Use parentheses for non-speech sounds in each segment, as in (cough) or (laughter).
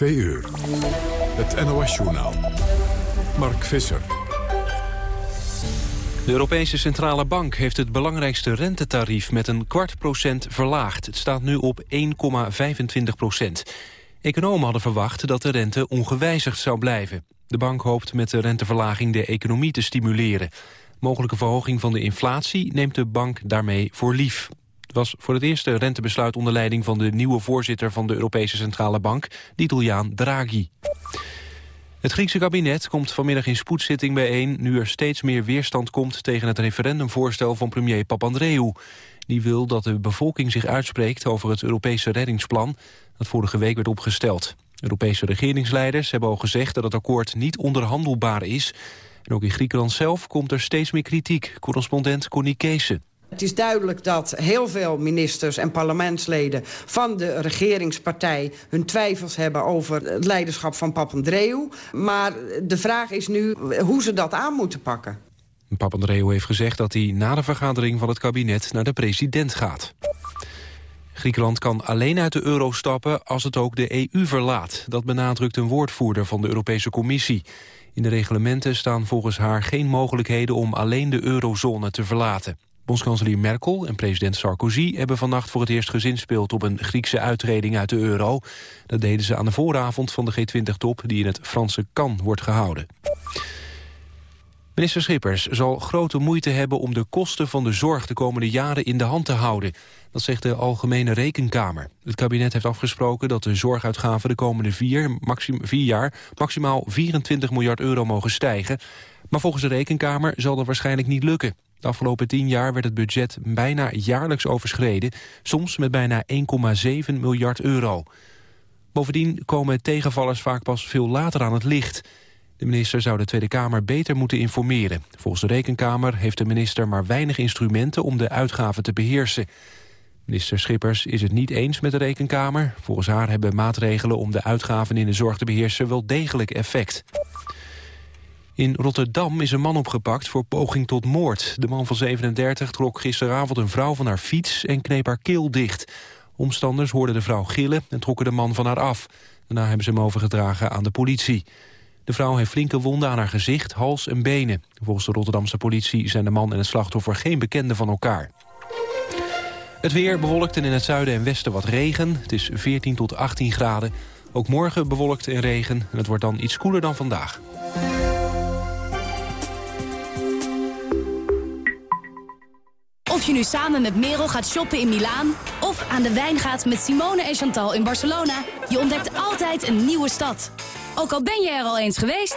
2 uur. Het NOS-journaal. Mark Visser. De Europese Centrale Bank heeft het belangrijkste rentetarief met een kwart procent verlaagd. Het staat nu op 1,25 procent. Economen hadden verwacht dat de rente ongewijzigd zou blijven. De bank hoopt met de renteverlaging de economie te stimuleren. Mogelijke verhoging van de inflatie neemt de bank daarmee voor lief. Was voor het eerste rentebesluit onder leiding van de nieuwe voorzitter van de Europese Centrale Bank, de Italiaan Draghi. Het Griekse kabinet komt vanmiddag in spoedzitting bijeen... nu er steeds meer weerstand komt tegen het referendumvoorstel van premier Papandreou. Die wil dat de bevolking zich uitspreekt over het Europese reddingsplan... dat vorige week werd opgesteld. Europese regeringsleiders hebben al gezegd dat het akkoord niet onderhandelbaar is. En ook in Griekenland zelf komt er steeds meer kritiek. Correspondent Connie Keesen. Het is duidelijk dat heel veel ministers en parlementsleden van de regeringspartij hun twijfels hebben over het leiderschap van Papandreou. Maar de vraag is nu hoe ze dat aan moeten pakken. Papandreou heeft gezegd dat hij na de vergadering van het kabinet naar de president gaat. Griekenland kan alleen uit de euro stappen als het ook de EU verlaat. Dat benadrukt een woordvoerder van de Europese Commissie. In de reglementen staan volgens haar geen mogelijkheden om alleen de eurozone te verlaten. Bondskanselier Merkel en president Sarkozy hebben vannacht voor het eerst gezinspeeld op een Griekse uittreding uit de euro. Dat deden ze aan de vooravond van de G20-top die in het Franse Cannes wordt gehouden. Minister Schippers zal grote moeite hebben om de kosten van de zorg de komende jaren in de hand te houden. Dat zegt de Algemene Rekenkamer. Het kabinet heeft afgesproken dat de zorguitgaven de komende vier, vier jaar maximaal 24 miljard euro mogen stijgen. Maar volgens de Rekenkamer zal dat waarschijnlijk niet lukken. De afgelopen tien jaar werd het budget bijna jaarlijks overschreden, soms met bijna 1,7 miljard euro. Bovendien komen tegenvallers vaak pas veel later aan het licht. De minister zou de Tweede Kamer beter moeten informeren. Volgens de Rekenkamer heeft de minister maar weinig instrumenten om de uitgaven te beheersen. Minister Schippers is het niet eens met de Rekenkamer. Volgens haar hebben maatregelen om de uitgaven in de zorg te beheersen wel degelijk effect. In Rotterdam is een man opgepakt voor poging tot moord. De man van 37 trok gisteravond een vrouw van haar fiets en kneep haar keel dicht. Omstanders hoorden de vrouw gillen en trokken de man van haar af. Daarna hebben ze hem overgedragen aan de politie. De vrouw heeft flinke wonden aan haar gezicht, hals en benen. Volgens de Rotterdamse politie zijn de man en het slachtoffer geen bekenden van elkaar. Het weer bewolkt en in het zuiden en westen wat regen. Het is 14 tot 18 graden. Ook morgen bewolkt en regen. En het wordt dan iets koeler dan vandaag. Of je nu samen met Merel gaat shoppen in Milaan... of aan de wijn gaat met Simone en Chantal in Barcelona... je ontdekt altijd een nieuwe stad. Ook al ben je er al eens geweest...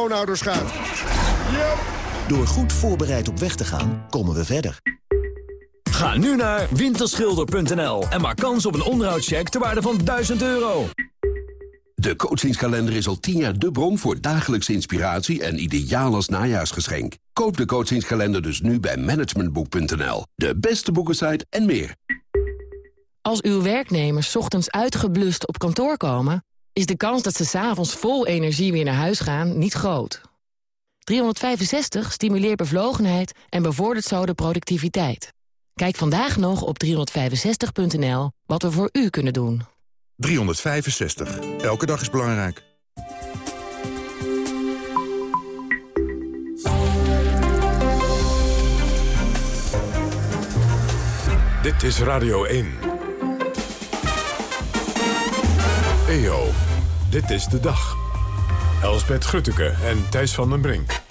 schoonouders gaat. Door goed voorbereid op weg te gaan, komen we verder. Ga nu naar winterschilder.nl en maak kans op een onderhoudscheck ter waarde van 1000 euro. De coachingskalender is al tien jaar de bron voor dagelijkse inspiratie en ideaal als najaarsgeschenk. Koop de coachingskalender dus nu bij managementboek.nl. De beste boekensite en meer. Als uw werknemers ochtends uitgeblust op kantoor komen... is de kans dat ze s'avonds vol energie weer naar huis gaan niet groot. 365 stimuleert bevlogenheid en bevordert zo de productiviteit. Kijk vandaag nog op 365.nl wat we voor u kunnen doen. 365. Elke dag is belangrijk. Dit is Radio 1. EO, dit is de dag. Elsbeth Grutteke en Thijs van den Brink.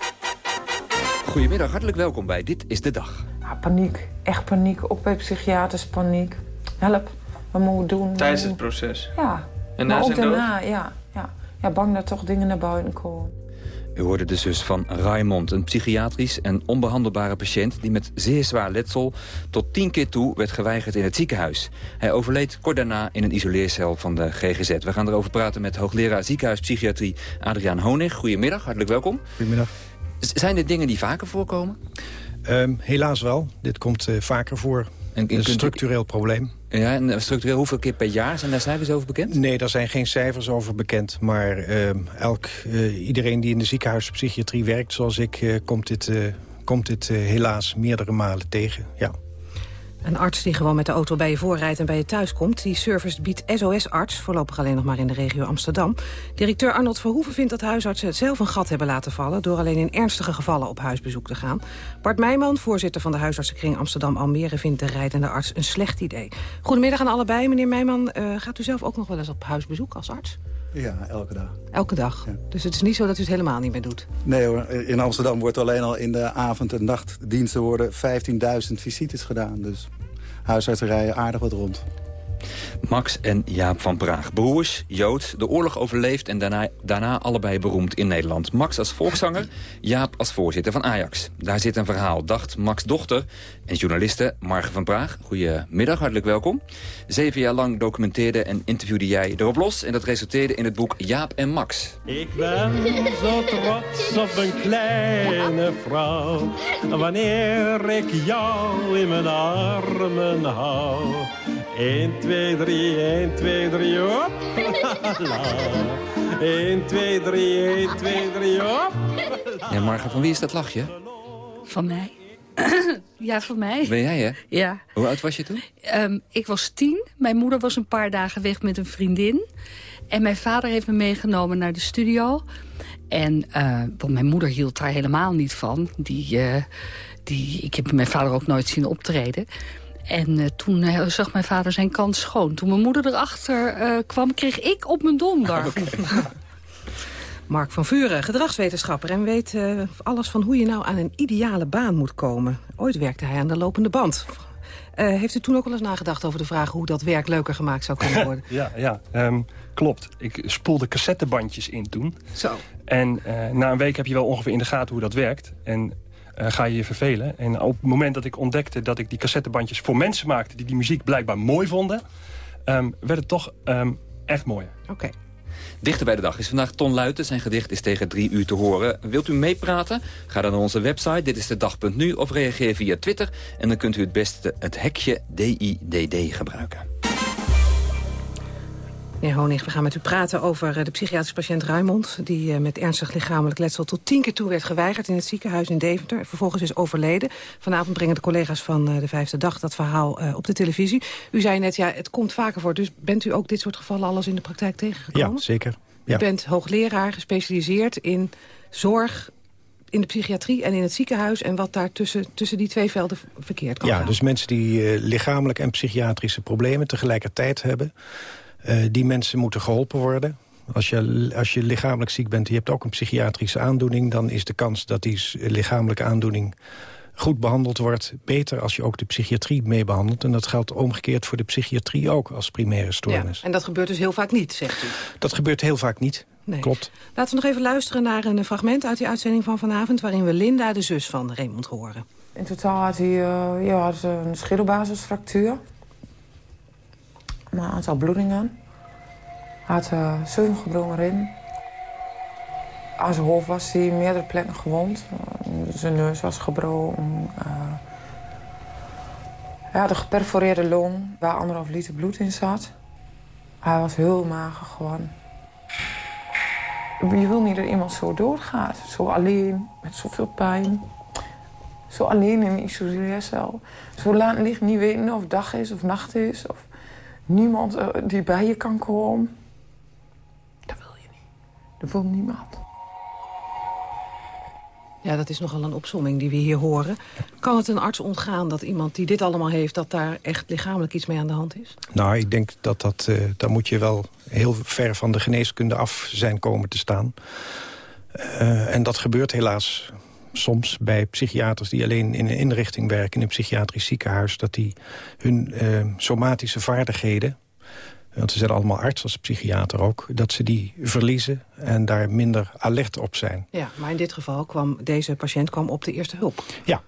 Goedemiddag, hartelijk welkom bij Dit is de Dag. Ja, paniek, echt paniek. Ook bij psychiaters paniek. Help, wat moeten we doen? Tijdens het proces? Ja. En maar ook daarna, ja, ja. Ja, bang dat toch dingen naar buiten komen. U hoorde de zus van Raymond, een psychiatrisch en onbehandelbare patiënt... die met zeer zwaar letsel tot tien keer toe werd geweigerd in het ziekenhuis. Hij overleed kort daarna in een isoleercel van de GGZ. We gaan erover praten met hoogleraar ziekenhuispsychiatrie Adriaan Honig. Goedemiddag, hartelijk welkom. Goedemiddag. Z- Zijn dit dingen die vaker voorkomen? Ehm, helaas wel. Dit komt eh, vaker voor. En, een structureel probleem. Ja, en eh, structureel hoeveel keer per jaar? Zijn daar cijfers over bekend? Nee, daar zijn geen cijfers over bekend. Maar ehm, elk, eh, iedereen die in de ziekenhuispsychiatrie werkt, zoals ik, komt dit, komt dit helaas meerdere malen tegen. Ja. Een arts die gewoon met de auto bij je voorrijdt en bij je thuis komt. Die service biedt SOS-arts, voorlopig alleen nog maar in de regio Amsterdam. Directeur Arnold Verhoeven vindt dat huisartsen zelf een gat hebben laten vallen... door alleen in ernstige gevallen op huisbezoek te gaan. Bart Meijman, voorzitter van de huisartsenkring Amsterdam-Almere... vindt de rijdende arts een slecht idee. Goedemiddag aan allebei. Meneer Meijman, eh, gaat u zelf ook nog wel eens op huisbezoek als arts? Ja, elke dag. Elke dag. Dus het is niet zo dat u het helemaal niet meer doet? Nee hoor, in Amsterdam wordt alleen al in de avond- en nachtdiensten worden 15.000 visites gedaan. Dus huisartsen rijden aardig wat rond. Max en Jaap van Praag. Broers, Jood, de oorlog overleefd en daarna, daarna allebei beroemd in Nederland. Max als volkszanger, Jaap als voorzitter van Ajax. Daar zit een verhaal, dacht Max' dochter en journaliste Marge van Praag. Goedemiddag, hartelijk welkom. Zeven jaar lang documenteerde en interviewde jij erop los... en dat resulteerde in het boek Jaap en Max. Ik ben zo trots op een kleine vrouw. Wanneer ik jou in mijn armen hou. 1, 2, 3, 1, 2, 3, hop. La. 1, 2, 3, 1, 2, 3, hop. Ja, Marge, van wie is dat lachje? Van mij. (coughs) ja, van mij. Ben jij, hè? Ja. Hoe oud was je toen? Ehm, ik was tien. Mijn moeder was een paar dagen weg met een vriendin. En mijn vader heeft me meegenomen naar de studio. En, eh, want mijn moeder hield daar helemaal niet van. Die, eh, die, ik heb mijn vader ook nooit zien optreden. En eh, toen zag mijn vader zijn kans schoon. Toen mijn moeder erachter kwam, kreeg ik op mijn donder. (laughs) Mark van Vuren, gedragswetenschapper... en weet eh, alles van hoe je nou aan een ideale baan moet komen. Ooit werkte hij aan de lopende band. Eh, heeft u toen ook wel eens nagedacht over de vraag... hoe dat werk leuker gemaakt zou kunnen worden? (laughs) Ja, ja ehm, klopt. Ik spoelde cassettebandjes in toen. Zo. En eh, na een week heb je wel ongeveer in de gaten hoe dat werkt. En ga je je vervelen. En op het moment dat ik ontdekte dat ik die cassettebandjes voor mensen maakte... die die muziek blijkbaar mooi vonden... ehm, werd het toch ehm, echt mooi. Oké. Dichter bij de dag is vandaag Ton Luiten. Zijn gedicht is tegen drie uur te horen. Wilt u meepraten? Ga dan naar onze website, dit is de dag.nu... of reageer via Twitter. En dan kunt u het beste het hekje DIDD gebruiken. Meneer Honig, we gaan met u praten over eh, de psychiatrische patiënt Raymond... die eh, met ernstig lichamelijk letsel tot tien keer toe werd geweigerd... in het ziekenhuis in Deventer. Vervolgens is overleden. Vanavond brengen de collega's van eh, de Vijfde Dag dat verhaal op de televisie. U zei net, ja, het komt vaker voor. Dus bent u ook dit soort gevallen alles in de praktijk tegengekomen? Ja, zeker. U Ja. bent hoogleraar, gespecialiseerd in zorg in de psychiatrie en in het ziekenhuis... en wat daar tussen, tussen die twee velden verkeerd kan Ja, gaan. dus mensen die lichamelijke en psychiatrische problemen tegelijkertijd hebben... eh, die mensen moeten geholpen worden. Als je, als je lichamelijk ziek bent, je hebt ook een psychiatrische aandoening... dan is de kans dat die lichamelijke aandoening goed behandeld wordt... beter als je ook de psychiatrie mee behandelt. En dat geldt omgekeerd voor de psychiatrie ook als primaire Ja, stoornis. en dat gebeurt dus heel vaak niet, zegt u. Dat gebeurt heel vaak niet. Nee. Klopt. Laten we nog even luisteren naar een fragment uit die uitzending van vanavond... waarin we Linda, de zus van Raymond, horen. In totaal had hij eh, ja, had een scheddelbasisfractuur. Een aantal bloedingen. Hij had eh, zeven gebroken ribben. Aan zijn hoofd was hij meerdere plekken gewond. Zijn neus was gebroken. eh. hij had een geperforeerde long waar anderhalf liter bloed in zat. Hij was heel mager gewoon. Je wil niet dat iemand zo doorgaat. Zo alleen, met zoveel pijn. Zo alleen in een isoleercel. Zo laat licht niet weten of dag is of nacht is. Of niemand eh, die bij je kan komen. Dat wil je niet. Dat wil niemand. Ja, dat is nogal een opsomming die we hier horen. Kan het een arts ontgaan dat iemand die dit allemaal heeft... dat daar echt lichamelijk iets mee aan de hand is? Nou, ik denk dat dat... Uh, daar moet je wel heel ver van de geneeskunde af zijn komen te staan. Uh, en dat gebeurt helaas soms bij psychiaters die alleen in een inrichting werken... in een psychiatrisch ziekenhuis... dat die hun uh, somatische vaardigheden want ze zijn allemaal arts als psychiater ook... dat ze die verliezen en daar minder alert op zijn. Ja, maar in dit geval kwam deze patiënt kwam op de eerste hulp. Ja.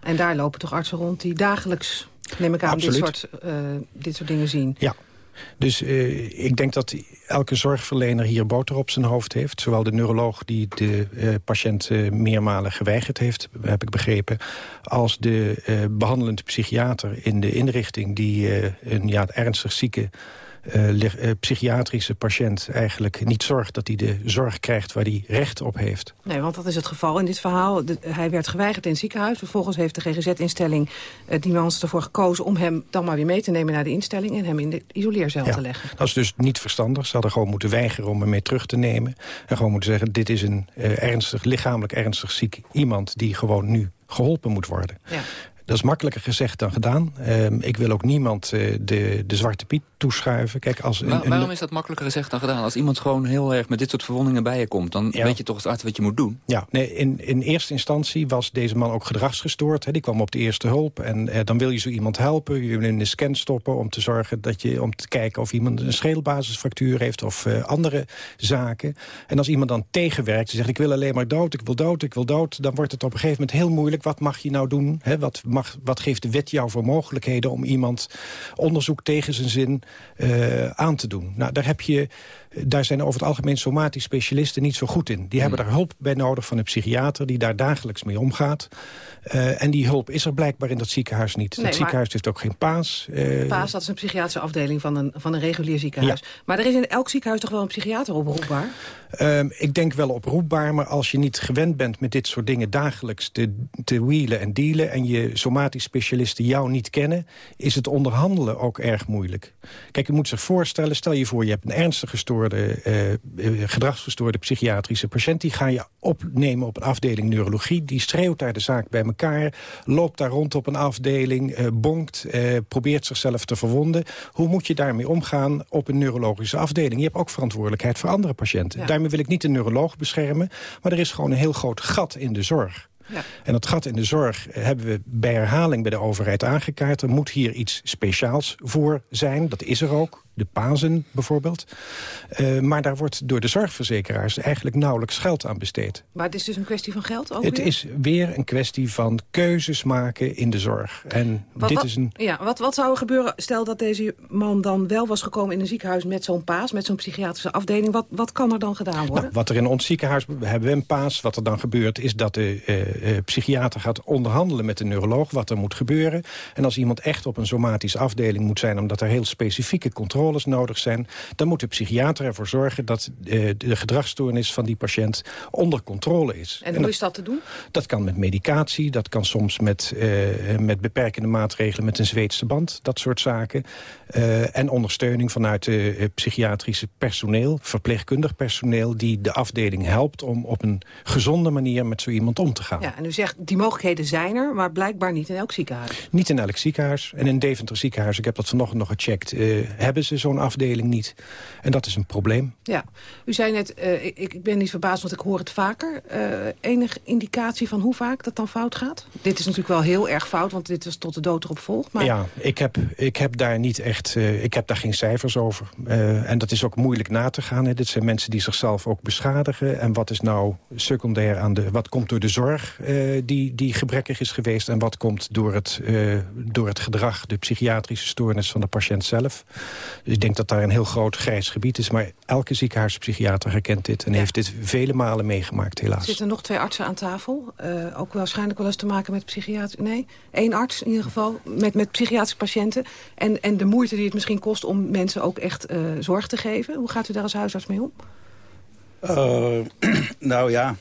En daar lopen toch artsen rond die dagelijks, neem ik aan, dit soort, uh, dit soort dingen zien. Ja. Dus uh, ik denk dat elke zorgverlener hier boter op zijn hoofd heeft. Zowel de neuroloog die de uh, patiënt uh, meermalen geweigerd heeft, heb ik begrepen... als de behandelend psychiater in de inrichting... die een ja, ernstig zieke psychiatrische patiënt eigenlijk niet zorgt... dat hij de zorg krijgt waar hij recht op heeft. Nee, want dat is het geval in dit verhaal. hij werd geweigerd in het ziekenhuis. Vervolgens heeft de GGZ-instelling uh, die mensen ervoor gekozen... om hem dan maar weer mee te nemen naar de instelling... en hem in de isoleercel ja, te leggen. Dat is dus niet verstandig. Ze hadden gewoon moeten weigeren om hem mee terug te nemen. En gewoon moeten zeggen, dit is een uh, ernstig, lichamelijk ernstig ziek iemand... die gewoon nu geholpen moet worden. Ja. Dat is makkelijker gezegd dan gedaan. Uh, ik wil ook niemand uh, de, de zwarte piet toeschuiven. Kijk, als een, Waar, waarom is dat makkelijker gezegd dan gedaan? Als iemand gewoon heel erg met dit soort verwondingen bij je komt... dan Ja. weet je toch als arts wat je moet doen? Ja, nee, in, in eerste instantie was deze man ook gedragsgestoord. Hè. Die kwam op de eerste hulp. En eh, dan wil je zo iemand helpen. Je wil in de scan stoppen om te zorgen dat je... om te kijken of iemand een scheelbasisfractuur heeft... of eh, andere zaken. En als iemand dan tegenwerkt en zegt... ik wil alleen maar dood, ik wil dood, ik wil dood... dan wordt het op een gegeven moment heel moeilijk. Wat mag je nou doen? Hè? Wat, wat geeft de wet jou voor mogelijkheden... om iemand onderzoek tegen zijn zin eh, aan te doen? Nou, daar heb je daar zijn over het algemeen somatisch specialisten niet zo goed in. Die hebben daar hulp bij nodig van een psychiater die daar dagelijks mee omgaat. Uh, en die hulp is er blijkbaar in dat ziekenhuis niet. Nee, dat maar- ziekenhuis heeft ook geen paas. Uh, Paas, dat is een psychiatrische afdeling van een, van een regulier ziekenhuis. Maar er is in elk ziekenhuis toch wel een psychiater oproepbaar? Um, ik denk wel oproepbaar, maar als je niet gewend bent met dit soort dingen dagelijks te, te wheelen en dealen en je somatisch specialisten jou niet kennen, is het onderhandelen ook erg moeilijk. Kijk, je moet zich voorstellen, stel je voor je hebt een ernstig gestoorde, uh, uh, gedragsgestoorde psychiatrische patiënt, die ga je opnemen op een afdeling neurologie, die schreeuwt daar de zaak bij elkaar, loopt daar rond op een afdeling, uh, bonkt, probeert zichzelf te verwonden. Hoe moet je daarmee omgaan op een neurologische afdeling? Je hebt ook verantwoordelijkheid voor andere patiënten. Ja. Daarmee wil ik niet de neuroloog beschermen, maar er is gewoon een heel groot gat in de zorg. Ja. En dat gat in de zorg hebben we bij herhaling bij de overheid aangekaart. Er moet hier iets speciaals voor zijn. Dat is er ook. De pazen bijvoorbeeld. Uh, maar daar wordt door de zorgverzekeraars eigenlijk nauwelijks geld aan besteed. Maar het is dus een kwestie van geld ook Het weer? is weer een kwestie van keuzes maken in de zorg. En Wat, dit wat- is een... ja, wat, wat zou er gebeuren, stel dat deze man dan wel was gekomen in een ziekenhuis met zo'n paas, met zo'n psychiatrische afdeling. Wat, wat kan er dan gedaan worden? Nou, wat er in ons ziekenhuis we hebben we een paas. Wat er dan gebeurt is dat de uh, uh, psychiater gaat onderhandelen met de neuroloog wat er moet gebeuren. En als iemand echt op een somatische afdeling moet zijn omdat er heel specifieke controles nodig zijn, dan moet de psychiater ervoor zorgen dat uh, de gedragsstoornis van die patiënt onder controle is. en hoe is dat te doen? Dat kan met medicatie, dat kan soms met, uh, met beperkende maatregelen... met een Zweedse band, dat soort zaken. Uh, en ondersteuning vanuit de psychiatrische personeel, verpleegkundig personeel... die de afdeling helpt om op een gezonde manier met zo iemand om te gaan. Ja, en u zegt, die mogelijkheden zijn er, maar blijkbaar niet in elk ziekenhuis. Niet in elk ziekenhuis. En in Deventer ziekenhuis, ik heb dat vanochtend nog gecheckt... Hebben ze zo'n afdeling niet. En dat is een probleem. Ja, u zei net, uh, ik, ik ben niet verbaasd, want ik hoor het vaker. Uh, enig indicatie van hoe vaak dat dan fout gaat? Dit is natuurlijk wel heel erg fout, want dit is tot de dood erop volgt. Maar... Ja, ik heb, ik heb daar niet echt, uh, ik heb daar geen cijfers over. En dat is ook moeilijk na te gaan. Hè. Dit zijn mensen die zichzelf ook beschadigen. En wat is nou secundair aan de, wat komt door de zorg die, die gebrekkig is geweest... en wat komt door het, door het gedrag, de psychiatrische stoornis van de patiënt zelf. Dus ik denk dat daar een heel groot grijs gebied is. Maar elke ziekenhuispsychiater herkent dit en ja. heeft dit vele malen meegemaakt, helaas. Er zitten nog twee artsen aan tafel. Uh, ook waarschijnlijk wel eens te maken met psychiatrie. Nee, één arts in ieder geval met, met psychiatrische patiënten. En, en de moeite die het misschien kost om mensen ook echt uh, zorg te geven. Hoe gaat u daar als huisarts mee om? Uh, (clears throat) nou ja,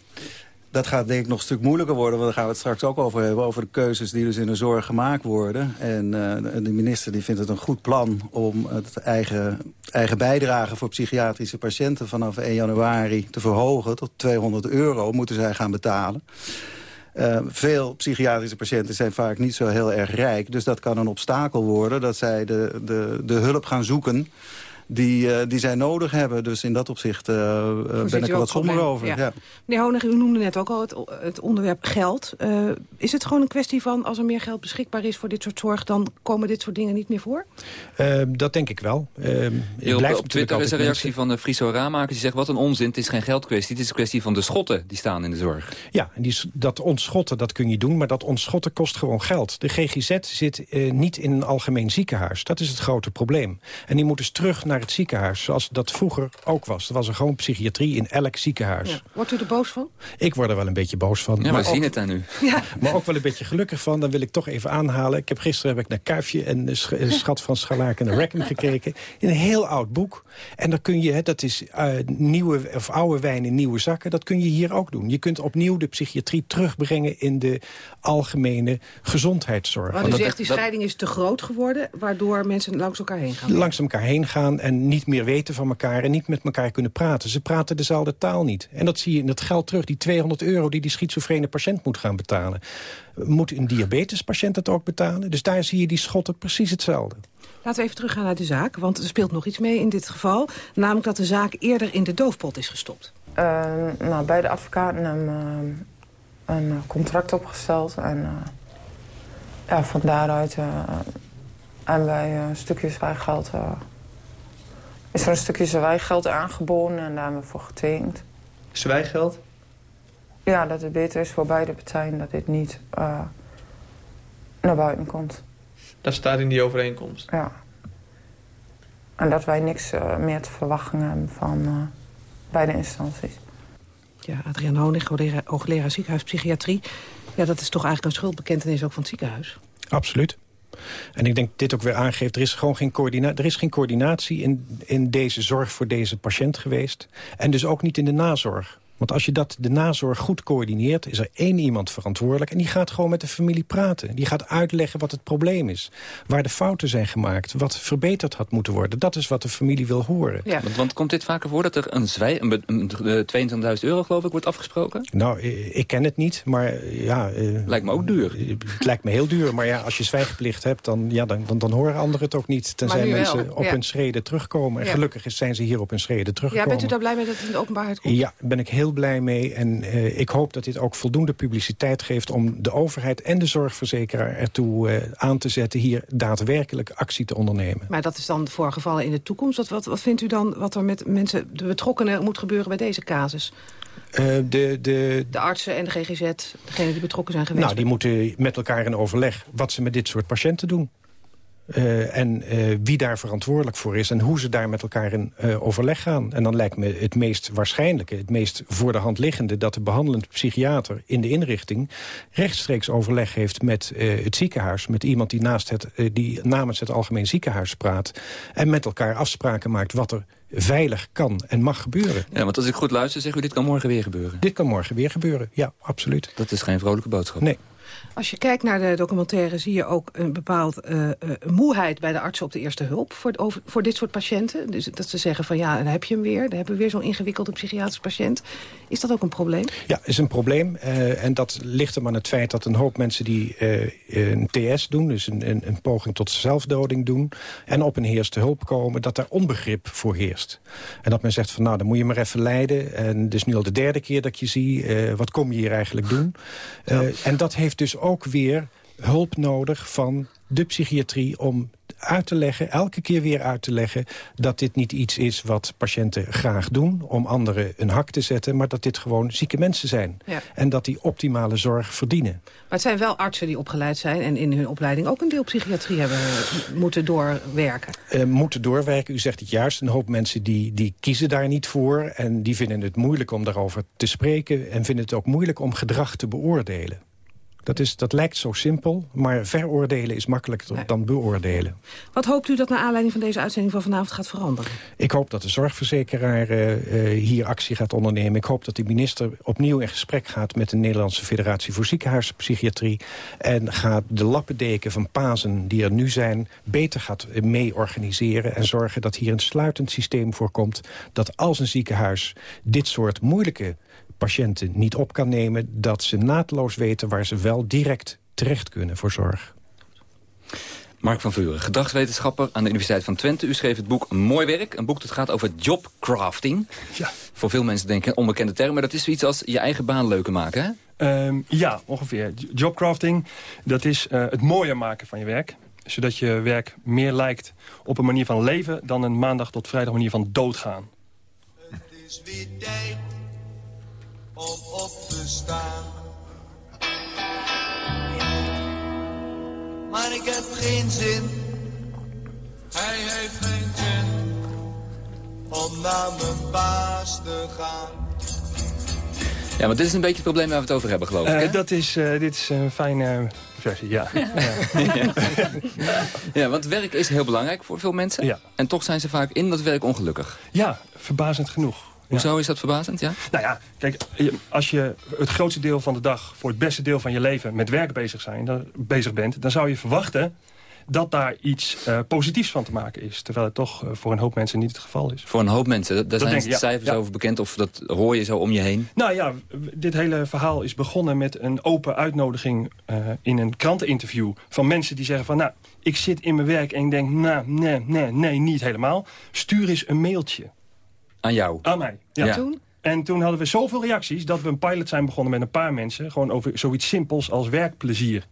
dat gaat denk ik nog een stuk moeilijker worden. Want daar gaan we het straks ook over hebben. Over de keuzes die dus in de zorg gemaakt worden. En uh, de minister die vindt het een goed plan om het eigen, eigen bijdrage voor psychiatrische patiënten vanaf 1 januari te verhogen. Tot 200 euro moeten zij gaan betalen. Uh, veel psychiatrische patiënten zijn vaak niet zo heel erg rijk. Dus dat kan een obstakel worden dat zij de, de, de hulp gaan zoeken die, uh, die zij nodig hebben. Dus in dat opzicht uh, ben ik er wat somber over. Ja. Ja. Meneer Honig, u noemde net ook al het, het onderwerp geld. Uh, is het gewoon een kwestie van als er meer geld beschikbaar is voor dit soort zorg... dan komen dit soort dingen niet meer voor? dat denk ik wel. Heel op, op Twitter is een reactie van de Friso Ramaker. Die zegt, wat een onzin, het is geen geldkwestie. Het is een kwestie van de schotten die staan in de zorg. Ja, en die, dat ontschotten dat kun je doen, maar dat ontschotten kost gewoon geld. De GGZ zit niet in een algemeen ziekenhuis. Dat is het grote probleem. En die moet dus terug naar naar het ziekenhuis. Zoals dat vroeger ook was. Er was er gewoon psychiatrie in elk ziekenhuis. Ja. Wordt u er boos van? Ik word er wel een beetje boos van. Ja, maar we zien het aan nu. Ja. Maar ook wel een beetje gelukkig van. Dan wil ik toch even aanhalen. Ik heb gisteren heb ik naar Kuifje en de Schat van Schalaak en de Rackham (laughs) gekeken. In een heel oud boek. En dan kun je, hè, dat is uh, nieuwe of oude wijn in nieuwe zakken. Dat kun je hier ook doen. Je kunt opnieuw de psychiatrie terugbrengen in de algemene gezondheidszorg. Maar u zegt, die scheiding is te groot geworden... waardoor mensen langs elkaar heen gaan? Langs elkaar heen gaan en niet meer weten van elkaar... en niet met elkaar kunnen praten. Ze praten dezelfde taal niet. En dat zie je in het geld terug. Die 200 euro die die schizofrene patiënt moet gaan betalen. Moet een diabetespatiënt dat ook betalen? Dus daar zie je die schotten precies hetzelfde. Laten we even teruggaan naar de zaak, want er speelt nog iets mee in dit geval. Namelijk dat de zaak eerder in de doofpot is gestopt. Uh, nou, bij de advocaten hebben uh, een contract opgesteld. En uh, ja, van daaruit hebben wij een stukje zwijggeld... is er een stukje zwijggeld aangeboden en daar hebben we voor getekend. Zwijggeld? Ja, dat het beter is voor beide partijen dat dit niet naar buiten komt. Dat staat in die overeenkomst? Ja. En dat wij niks uh, meer te verwachten hebben van uh, beide instanties. Ja, Adriaan Honig, hoogleraar ziekenhuispsychiatrie. Ja, dat is toch eigenlijk een schuldbekentenis ook van het ziekenhuis? Absoluut. En ik denk dit ook weer aangeeft, er is gewoon geen, coördina er is geen coördinatie in, in deze zorg voor deze patiënt geweest. En dus ook niet in de nazorg. Want als je dat, de nazorg goed coördineert, is er één iemand verantwoordelijk... en die gaat gewoon met de familie praten. Die gaat uitleggen wat het probleem is. Waar de fouten zijn gemaakt, wat verbeterd had moeten worden. Dat is wat de familie wil horen. Ja. Want, want komt dit vaker voor dat er een, zwij, een, een 22.000 euro geloof ik wordt afgesproken? Nou, ik ken het niet, maar ja... Lijkt me ook duur. Het lijkt me heel duur, maar ja, als je zwijgplicht hebt... dan, ja, dan, dan, dan horen anderen het ook niet. Tenzij mensen op ja. hun schreden terugkomen. En gelukkig zijn ze hier op hun schreden teruggekomen. Ja, bent u daar blij mee dat het in de openbaarheid komt? Ja, ben ik heel heel blij mee. En uh, ik hoop dat dit ook voldoende publiciteit geeft... om de overheid en de zorgverzekeraar ertoe uh, aan te zetten... hier daadwerkelijk actie te ondernemen. Maar dat is dan voorgevallen in de toekomst. Wat, wat, wat vindt u dan wat er met mensen, de betrokkenen moet gebeuren bij deze casus? Uh, de, de... de artsen en de GGZ, degenen die betrokken zijn geweest? Nou, die moeten met elkaar in overleg wat ze met dit soort patiënten doen. Uh, en uh, wie daar verantwoordelijk voor is en hoe ze daar met elkaar in uh, overleg gaan. En dan lijkt me het meest waarschijnlijke, het meest voor de hand liggende... dat de behandelend psychiater in de inrichting rechtstreeks overleg heeft met het ziekenhuis. Met iemand die, naast het, die namens het algemeen ziekenhuis praat. En met elkaar afspraken maakt wat er veilig kan en mag gebeuren. Ja, want als ik goed luister, zeg u dit kan morgen weer gebeuren. Dit kan morgen weer gebeuren, ja, absoluut. Dat is geen vrolijke boodschap. Nee. Als je kijkt naar de documentaire zie je ook een bepaald uh, uh, moeheid bij de artsen op de eerste hulp voor, over, voor dit soort patiënten. Dus dat ze zeggen van ja, dan heb je hem weer. Dan hebben we weer zo'n ingewikkelde psychiatrische patiënt. Is dat ook een probleem? Ja, is een probleem. Uh, en dat ligt er aan het feit dat een hoop mensen die een TS doen, dus een, een, een, poging tot zelfdoding doen, en op een heerste hulp komen, dat daar onbegrip voor heerst. En dat men zegt van nou, dan moet je maar even leiden. En het is nu al de derde keer dat je zie, wat kom je hier eigenlijk doen? Ja. En dat heeft dus ook weer hulp nodig van de psychiatrie om uit te leggen, elke keer weer uit te leggen... dat dit niet iets is wat patiënten graag doen... om anderen een hak te zetten, maar dat dit gewoon zieke mensen zijn. Ja. En dat die optimale zorg verdienen. Maar het zijn wel artsen die opgeleid zijn... en in hun opleiding ook een deel psychiatrie hebben moeten doorwerken. Uh, moeten doorwerken, u zegt het juist. Een hoop mensen die, die kiezen daar niet voor... en die vinden het moeilijk om daarover te spreken... en vinden het ook moeilijk om gedrag te beoordelen. Dat, is, dat lijkt zo simpel, maar veroordelen is makkelijker dan beoordelen. Wat hoopt u dat naar aanleiding van deze uitzending van vanavond gaat veranderen? Ik hoop dat de zorgverzekeraar uh, hier actie gaat ondernemen. Ik hoop dat de minister opnieuw in gesprek gaat... met de Nederlandse Federatie voor Ziekenhuispsychiatrie... en gaat de lappendeken van Pasen die er nu zijn... beter gaat mee organiseren en zorgen dat hier een sluitend systeem voorkomt... dat als een ziekenhuis dit soort moeilijke patiënten niet op kan nemen... dat ze naadloos weten waar ze wel direct terecht kunnen voor zorg. Mark van Vuren, gedragswetenschapper aan de Universiteit van Twente. U schreef het boek Mooi Werk, een boek dat gaat over jobcrafting. Ja. Voor veel mensen denken een onbekende term, maar dat is zoiets als je eigen baan leuker maken, hè? Um, ja, ongeveer. Jobcrafting, dat is uh, het mooier maken van je werk. Zodat je werk meer lijkt op een manier van leven... dan een maandag tot vrijdag manier van doodgaan. Het is weer tijd om op te staan. Maar ik heb geen zin. Hij heeft geen zin. Om naar mijn baas te gaan. Ja, maar dit is een beetje het probleem waar we het over hebben, geloof ik. Uh, dat is, uh, dit is een fijne versie, ja. ja. (laughs) ja. ja, want werk is heel belangrijk voor veel mensen. Ja. En toch zijn ze vaak in dat werk ongelukkig. Ja, verbazend genoeg. Hoezo is dat verbazend, ja? Nou ja, kijk, als je het grootste deel van de dag... voor het beste deel van je leven met werk bezig, zijn, dan, bezig bent... dan zou je verwachten dat daar iets uh, positiefs van te maken is. Terwijl het toch uh, voor een hoop mensen niet het geval is. Voor een hoop mensen? Daar Dat zijn denk ik, ja. cijfers Ja. over bekend of dat hoor je zo om je heen? Nou ja, dit hele verhaal is begonnen met een open uitnodiging... uh, in een kranteninterview van mensen die zeggen van... nou, ik zit in mijn werk en ik denk, nou, nee, nee, nee, niet helemaal. Stuur eens een mailtje. Aan jou? Aan mij. Ja. Ja. Toen? En toen hadden we zoveel reacties dat we een pilot zijn begonnen met een paar mensen. Gewoon over zoiets simpels als werkplezier.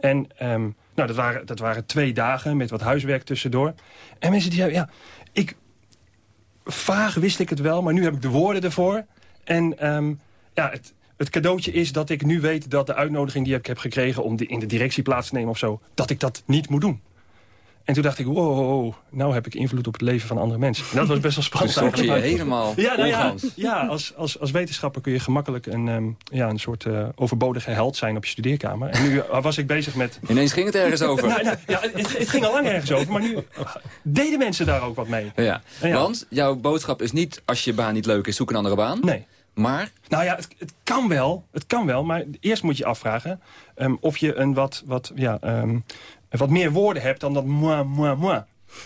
En ehm, nou, dat, waren, dat waren twee dagen met wat huiswerk tussendoor. En mensen die zeiden, ja, ik, vaag wist ik het wel, maar nu heb ik de woorden ervoor. En ehm, ja, het, het cadeautje is dat ik nu weet dat de uitnodiging die ik heb gekregen... om de, in de directie plaats te nemen of zo, dat ik dat niet moet doen. En toen dacht ik, wow, nou heb ik invloed op het leven van andere mensen. En dat was best wel (laughs) spannend. Toen schrok je helemaal ja, nou ja, ja als, als, als wetenschapper kun je gemakkelijk een, ehm, ja, een soort eh, overbodige held zijn op je studeerkamer. En nu eh, was ik bezig met... Ineens ging het ergens over. (laughs) nou, nou, ja, het, het ging al lang ergens over, maar nu deden mensen daar ook wat mee. Ja. Want jouw boodschap is niet, als je baan niet leuk is, zoek een andere baan. Nee. Maar? Nou ja, het, het kan wel. Het kan wel, maar eerst moet je afvragen... ehm, of je een wat, wat, ja, ehm, wat meer woorden hebt dan dat moi, moi, moi.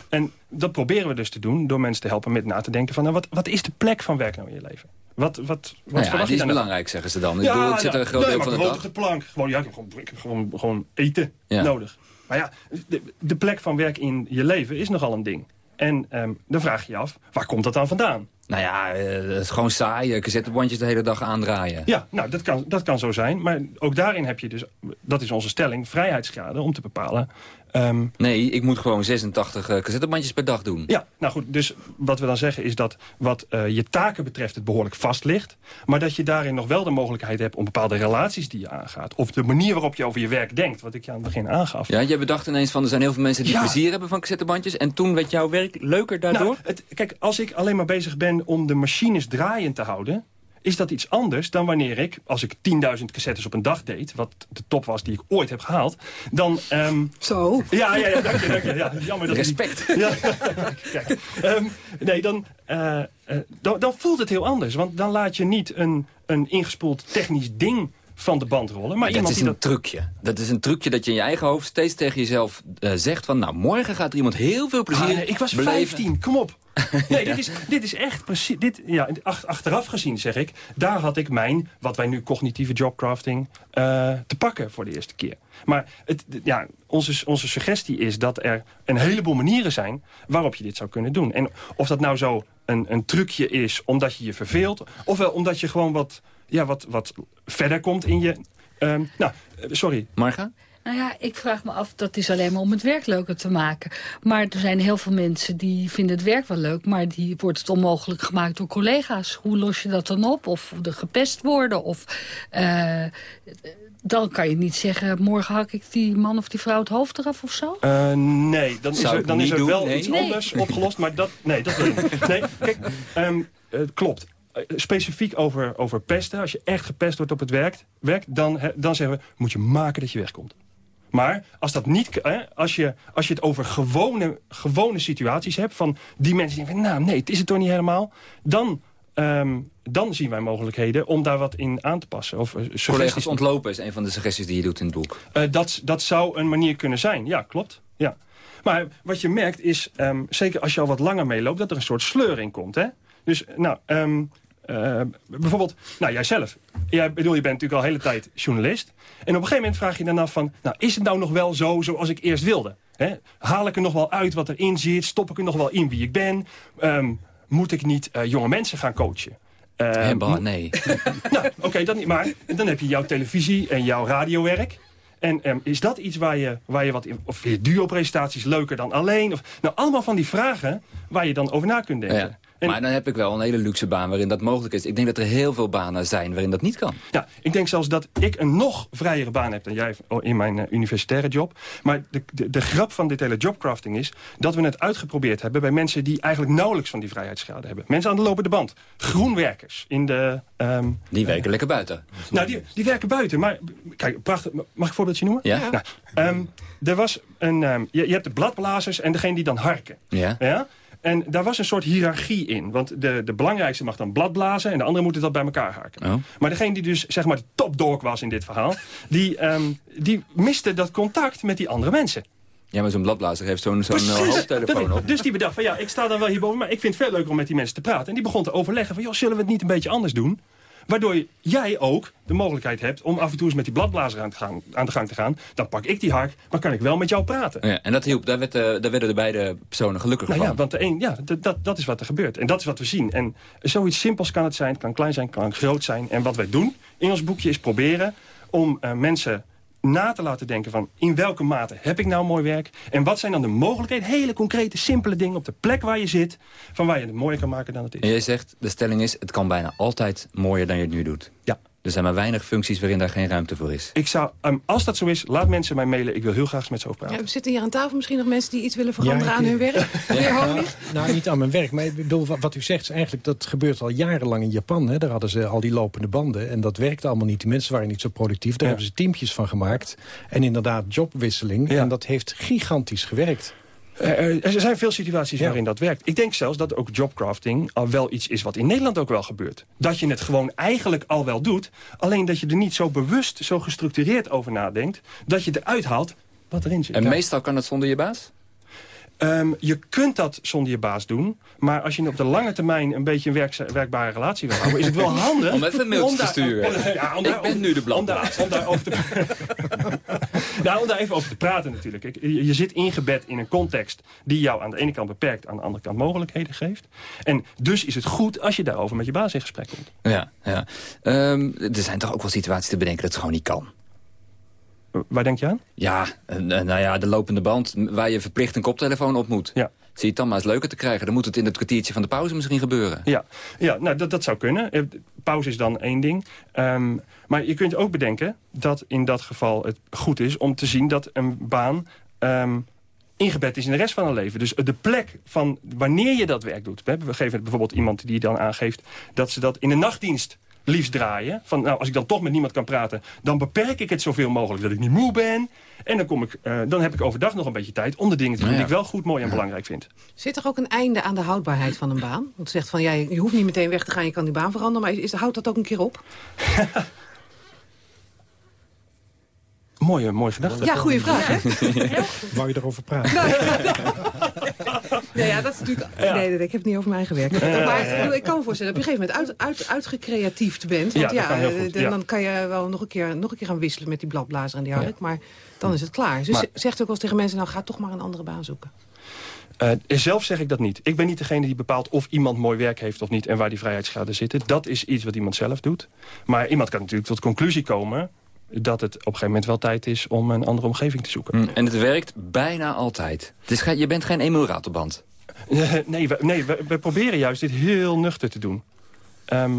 En dat proberen we dus te doen door mensen te helpen met na te denken van... Nou, wat, wat is de plek van werk nou in je leven? Wat, wat, wat Nou ja, is dan belangrijk, zeggen ze dan. Ik bedoel, het zit er een groot nee, deel van de dag. op de plank. Gewoon, ja, ik heb gewoon, ik heb gewoon, gewoon eten Ja. nodig. Maar ja, de, de plek van werk in je leven is nogal een ding. En ehm, dan vraag je je af, waar komt dat dan vandaan? Nou ja, eh, het is gewoon saai. Cassettebandjes de hele dag aandraaien. Ja, nou, dat kan, dat kan zo zijn. Maar ook daarin heb je dus, dat is onze stelling, vrijheidsgraden om te bepalen. Ehm, Nee, ik moet gewoon 86 eh, cassettebandjes per dag doen. ja, nou goed, dus wat we dan zeggen is dat wat eh, je taken betreft het behoorlijk vast ligt. Maar dat je daarin nog wel de mogelijkheid hebt om bepaalde relaties die je aangaat. Of de manier waarop je over je werk denkt, wat ik je aan het begin aangaf. Ja, jij bedacht ineens van, er zijn heel veel mensen die Ja. plezier hebben van cassettebandjes. En toen werd jouw werk leuker daardoor? Nou, het, kijk, als ik alleen maar bezig ben om de machines draaiend te houden... is dat iets anders dan wanneer ik, als ik 10.000 cassettes op een dag deed... wat de top was die ik ooit heb gehaald, dan... ehm, Zo? Ja, ja, ja, dank je, dank je. Ja, jammer dat Respect. Ja, (laughs) kijk. Ehm, nee, dan, eh, eh, dan, dan voelt het heel anders. Want dan laat je niet een, een ingespoeld technisch ding van de band rollen. Maar Maar dat is die een dat... trucje. Dat is een trucje dat je in je eigen hoofd steeds tegen jezelf eh, zegt van... nou, morgen gaat er iemand heel veel plezier Ah, nee, ik was beleven. 15, kom op. (laughs) Nee, dit, is, dit is echt precies... Dit, ja, ach- achteraf gezien zeg ik, daar had ik mijn, wat wij nu cognitieve jobcrafting, eh, te pakken voor de eerste keer. Maar het, ja, onze, onze suggestie is dat er een heleboel manieren zijn waarop je dit zou kunnen doen. En of dat nou zo een, een trucje is omdat je je verveelt, ofwel omdat je gewoon wat, ja, wat, wat verder komt in je... ehm, nou, eh, sorry. Marga? Nou ja, ik vraag me af, dat is alleen maar om het werk leuker te maken. Maar er zijn heel veel mensen die vinden het werk wel leuk... maar die wordt het onmogelijk gemaakt door collega's. Hoe los je dat dan op? Of er gepest worden? Of, eh, dan kan je niet zeggen, morgen hak ik die man of die vrouw het hoofd eraf of zo. Eh, nee, dan is er, dan is er doen, wel nee. iets Nee. anders opgelost. Maar dat, nee, dat wil ik niet. Nee, kijk, ehm, het klopt. Eh, specifiek over, over pesten. Als je echt gepest wordt op het werk, werk dan, dan zeggen we... moet je maken dat je wegkomt. Maar als, dat niet, hè, als, je, als je het over gewone, gewone situaties hebt... van die mensen die denken, nou nee, het is het toch niet helemaal... dan, ehm, dan zien wij mogelijkheden om daar wat in aan te passen. Of, eh, Collega's suggesties- ontlopen is een van de suggesties die je doet in het boek. eh, dat, dat zou een manier kunnen zijn. Ja, klopt. Ja. Maar wat je merkt is, ehm, zeker als je al wat langer meeloopt... dat er een soort sleur in komt. Hè? Dus nou, ehm, eh, bijvoorbeeld, nou jijzelf. Jij, bedoel, je bent natuurlijk al de hele tijd journalist. En op een gegeven moment vraag je dan af van... nou, is het nou nog wel zo zoals ik eerst wilde? Haal ik er nog wel uit wat erin zit? Stop ik er nog wel in wie ik ben? Ehm, moet ik niet eh, jonge mensen gaan coachen? Bah, nee. (laughs) nou, oké, dat niet. Maar dan heb je jouw televisie en jouw radiowerk. En ehm, is dat iets waar je, waar je wat in... Of vind je duo-presentaties leuker dan alleen? Of, nou, allemaal van die vragen waar je dan over na kunt denken. Ja. Maar dan heb ik wel een hele luxe baan waarin dat mogelijk is. Ik denk dat er heel veel banen zijn waarin dat niet kan. Ja, ik denk zelfs dat ik een nog vrijere baan heb dan jij in mijn eh, universitaire job. Maar de, de, de grap van dit hele jobcrafting is dat we het uitgeprobeerd hebben bij mensen die eigenlijk nauwelijks van die vrijheidsgraden hebben. Mensen aan de lopende band. Groenwerkers in de... ehm, Die werken lekker buiten. Nou, die, die werken buiten. Maar kijk, prachtig. Mag ik een voorbeeldje noemen? Ja. Nou, ehm, er was een, ehm, je, je hebt de bladblazers en degene die dan harken. Ja. Ja? En daar was een soort hiërarchie in. Want de, de belangrijkste mag dan bladblazen... en de andere moeten dat bij elkaar harken. Oh. Maar degene die dus zeg maar de topdog was in dit verhaal... die, ehm, die miste dat contact met die andere mensen. Ja, maar zo'n bladblazer heeft zo'n zo'n eh, hoofdtelefoon op. Dus die bedacht van ja, ik sta dan wel hierboven... maar ik vind het veel leuker om met die mensen te praten. En die begon te overleggen van... joh, zullen we het niet een beetje anders doen? Waardoor jij ook de mogelijkheid hebt om af en toe eens met die bladblazer aan, te gaan, aan de gang te gaan. Dan pak ik die hark, maar kan ik wel met jou praten. Ja, en dat hielp. Daar, werd, eh, daar werden de beide personen gelukkig Nou van. ja, want de een, ja, dat- dat, is wat er gebeurt. En dat is wat we zien. En zoiets simpels kan het zijn, het kan klein zijn, het kan groot zijn. En wat wij doen in ons boekje is proberen om eh, mensen na te laten denken van... in welke mate heb ik nou mooi werk? En wat zijn dan de mogelijkheden? Hele concrete, simpele dingen op de plek waar je zit... van waar je het mooier kan maken dan het is. En jij zegt, de stelling is, het kan bijna altijd mooier dan je het nu doet. Ja. Er zijn maar weinig functies waarin daar geen ruimte voor is. Ik zou, ehm, als dat zo is, laat mensen mij mailen. Ik wil heel graag eens met ze over praten. Ja, we zitten hier aan tafel misschien nog mensen die iets willen veranderen Ja, aan hun werk. Meneer Honig? Nou, niet aan mijn werk. Maar ik bedoel, wat, wat u zegt is eigenlijk... dat gebeurt al jarenlang in Japan. Hè. Daar hadden ze al die lopende banden. En dat werkte allemaal niet. Die mensen waren niet zo productief. Daar Ja. hebben ze teampjes van gemaakt. En inderdaad jobwisseling. En dat heeft gigantisch gewerkt. Eh, er zijn veel situaties waarin dat werkt. Ik denk zelfs dat ook jobcrafting al wel iets is wat in Nederland ook wel gebeurt. Dat je het gewoon eigenlijk al wel doet. Alleen dat je er niet zo bewust, zo gestructureerd over nadenkt. Dat je eruit haalt wat erin zit. En Ja. meestal kan het zonder je baas? Ehm, je kunt dat zonder je baas doen. Maar als je op de lange termijn een beetje een werkza- werkbare relatie wil houden... is het wel (laughs) handig... Om even een mailtje te sturen. om- ja, om daar- Ik ben nu de om daar, om daar over te, (laughs) nou, om daar even over te praten natuurlijk. Ik- Je, je zit ingebed in een context die jou aan de ene kant beperkt... aan de andere kant mogelijkheden geeft. En dus is het goed als je daarover met je baas in gesprek komt. Ja, ja. Ehm, er zijn toch ook wel situaties te bedenken dat het gewoon niet kan? Waar denk je aan? Ja, eh, nou ja, de lopende band waar je verplicht een koptelefoon op moet. Ja. Zie je het dan maar eens leuker te krijgen. Dan moet het in het kwartiertje van de pauze misschien gebeuren. Ja, ja nou, dat, dat zou kunnen. Eh, Pauze is dan één ding. Ehm, maar je kunt ook bedenken dat in dat geval het goed is... om te zien dat een baan ehm, ingebed is in de rest van hun leven. Dus de plek van wanneer je dat werk doet. We geven het bijvoorbeeld iemand die dan aangeeft... dat ze dat in de nachtdienst liefst draaien. Van, nou, als ik dan toch met niemand kan praten... dan beperk ik het zoveel mogelijk dat ik niet moe ben... En dan, kom ik, eh, dan heb ik overdag nog een beetje tijd om de dingen te doen Ja. die ik wel goed, mooi en belangrijk vind. Zit er ook een einde aan de houdbaarheid van een baan? Want je zegt van, ja, je hoeft niet meteen weg te gaan, je kan die baan veranderen. Maar is, is- houdt dat ook een keer op? (laughs) Mooie, mooie gedachte. Ja, goede vraag, hè? (laughs) Wou je erover praten? (laughs) Nee, ja, dat is natuurlijk... Ja. Nee, nee, ik heb het niet over mijn gewerkt. Maar ik, kan me voorstellen dat je op een gegeven moment uit, uit, uitgecreatiefd bent. Want Ja, ja, kan eh, dan, ja. dan kan je wel nog een, keer, nog een keer gaan wisselen met die bladblazer en die hark. Maar dan is het klaar. Dus Maar- zegt ook wel eens tegen mensen, nou ga toch maar een andere baan zoeken. Eh, zelf zeg ik dat niet. Ik ben niet degene die bepaalt of iemand mooi werk heeft of niet... en waar die vrijheidsgraden zitten. Dat is iets wat iemand zelf doet. Maar iemand kan natuurlijk tot conclusie komen... dat het op een gegeven moment wel tijd is om een andere omgeving te zoeken. Hm, En het werkt bijna altijd. Het is je bent geen emulatorband. (laughs) nee, we, nee we, we proberen juist dit heel nuchter te doen. Ehm,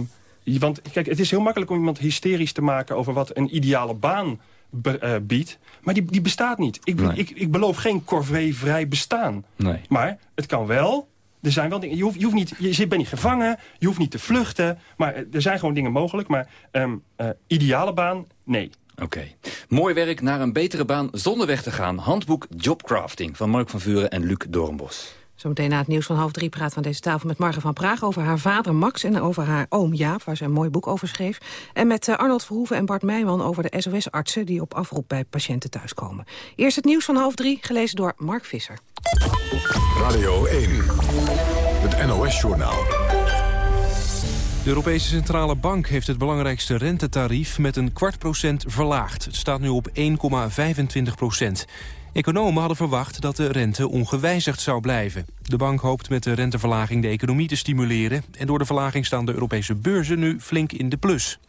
want kijk, het is heel makkelijk om iemand hysterisch te maken... over wat een ideale baan be- eh, biedt. Maar die, die bestaat niet. Ik, Nee. ik, ik beloof geen corvée-vrij bestaan. Nee. Maar het kan wel er zijn wel dingen... Je, hoeft, je, hoeft niet, je zit, bent niet gevangen, je hoeft niet te vluchten. Maar er zijn gewoon dingen mogelijk. Maar ehm, eh, ideale baan, nee. Oké. Mooi werk naar een betere baan zonder weg te gaan. Handboek Jobcrafting van Mark van Vuren en Luc Doornbos. Zometeen na het nieuws van half drie praat van deze tafel met Marga van Praag... over haar vader Max en over haar oom Jaap, waar ze een mooi boek over schreef. En met eh, Arnold Verhoeven en Bart Meijman over de SOS-artsen... die op afroep bij patiënten thuiskomen. Eerst het nieuws van half drie, gelezen door Mark Visser. Radio 1, het NOS-journaal. De Europese Centrale Bank heeft het belangrijkste rentetarief met een kwart procent verlaagd. Het staat nu op 1,25 procent. Economen hadden verwacht dat de rente ongewijzigd zou blijven. De bank hoopt met de renteverlaging de economie te stimuleren... en door de verlaging staan de Europese beurzen nu flink in de plus.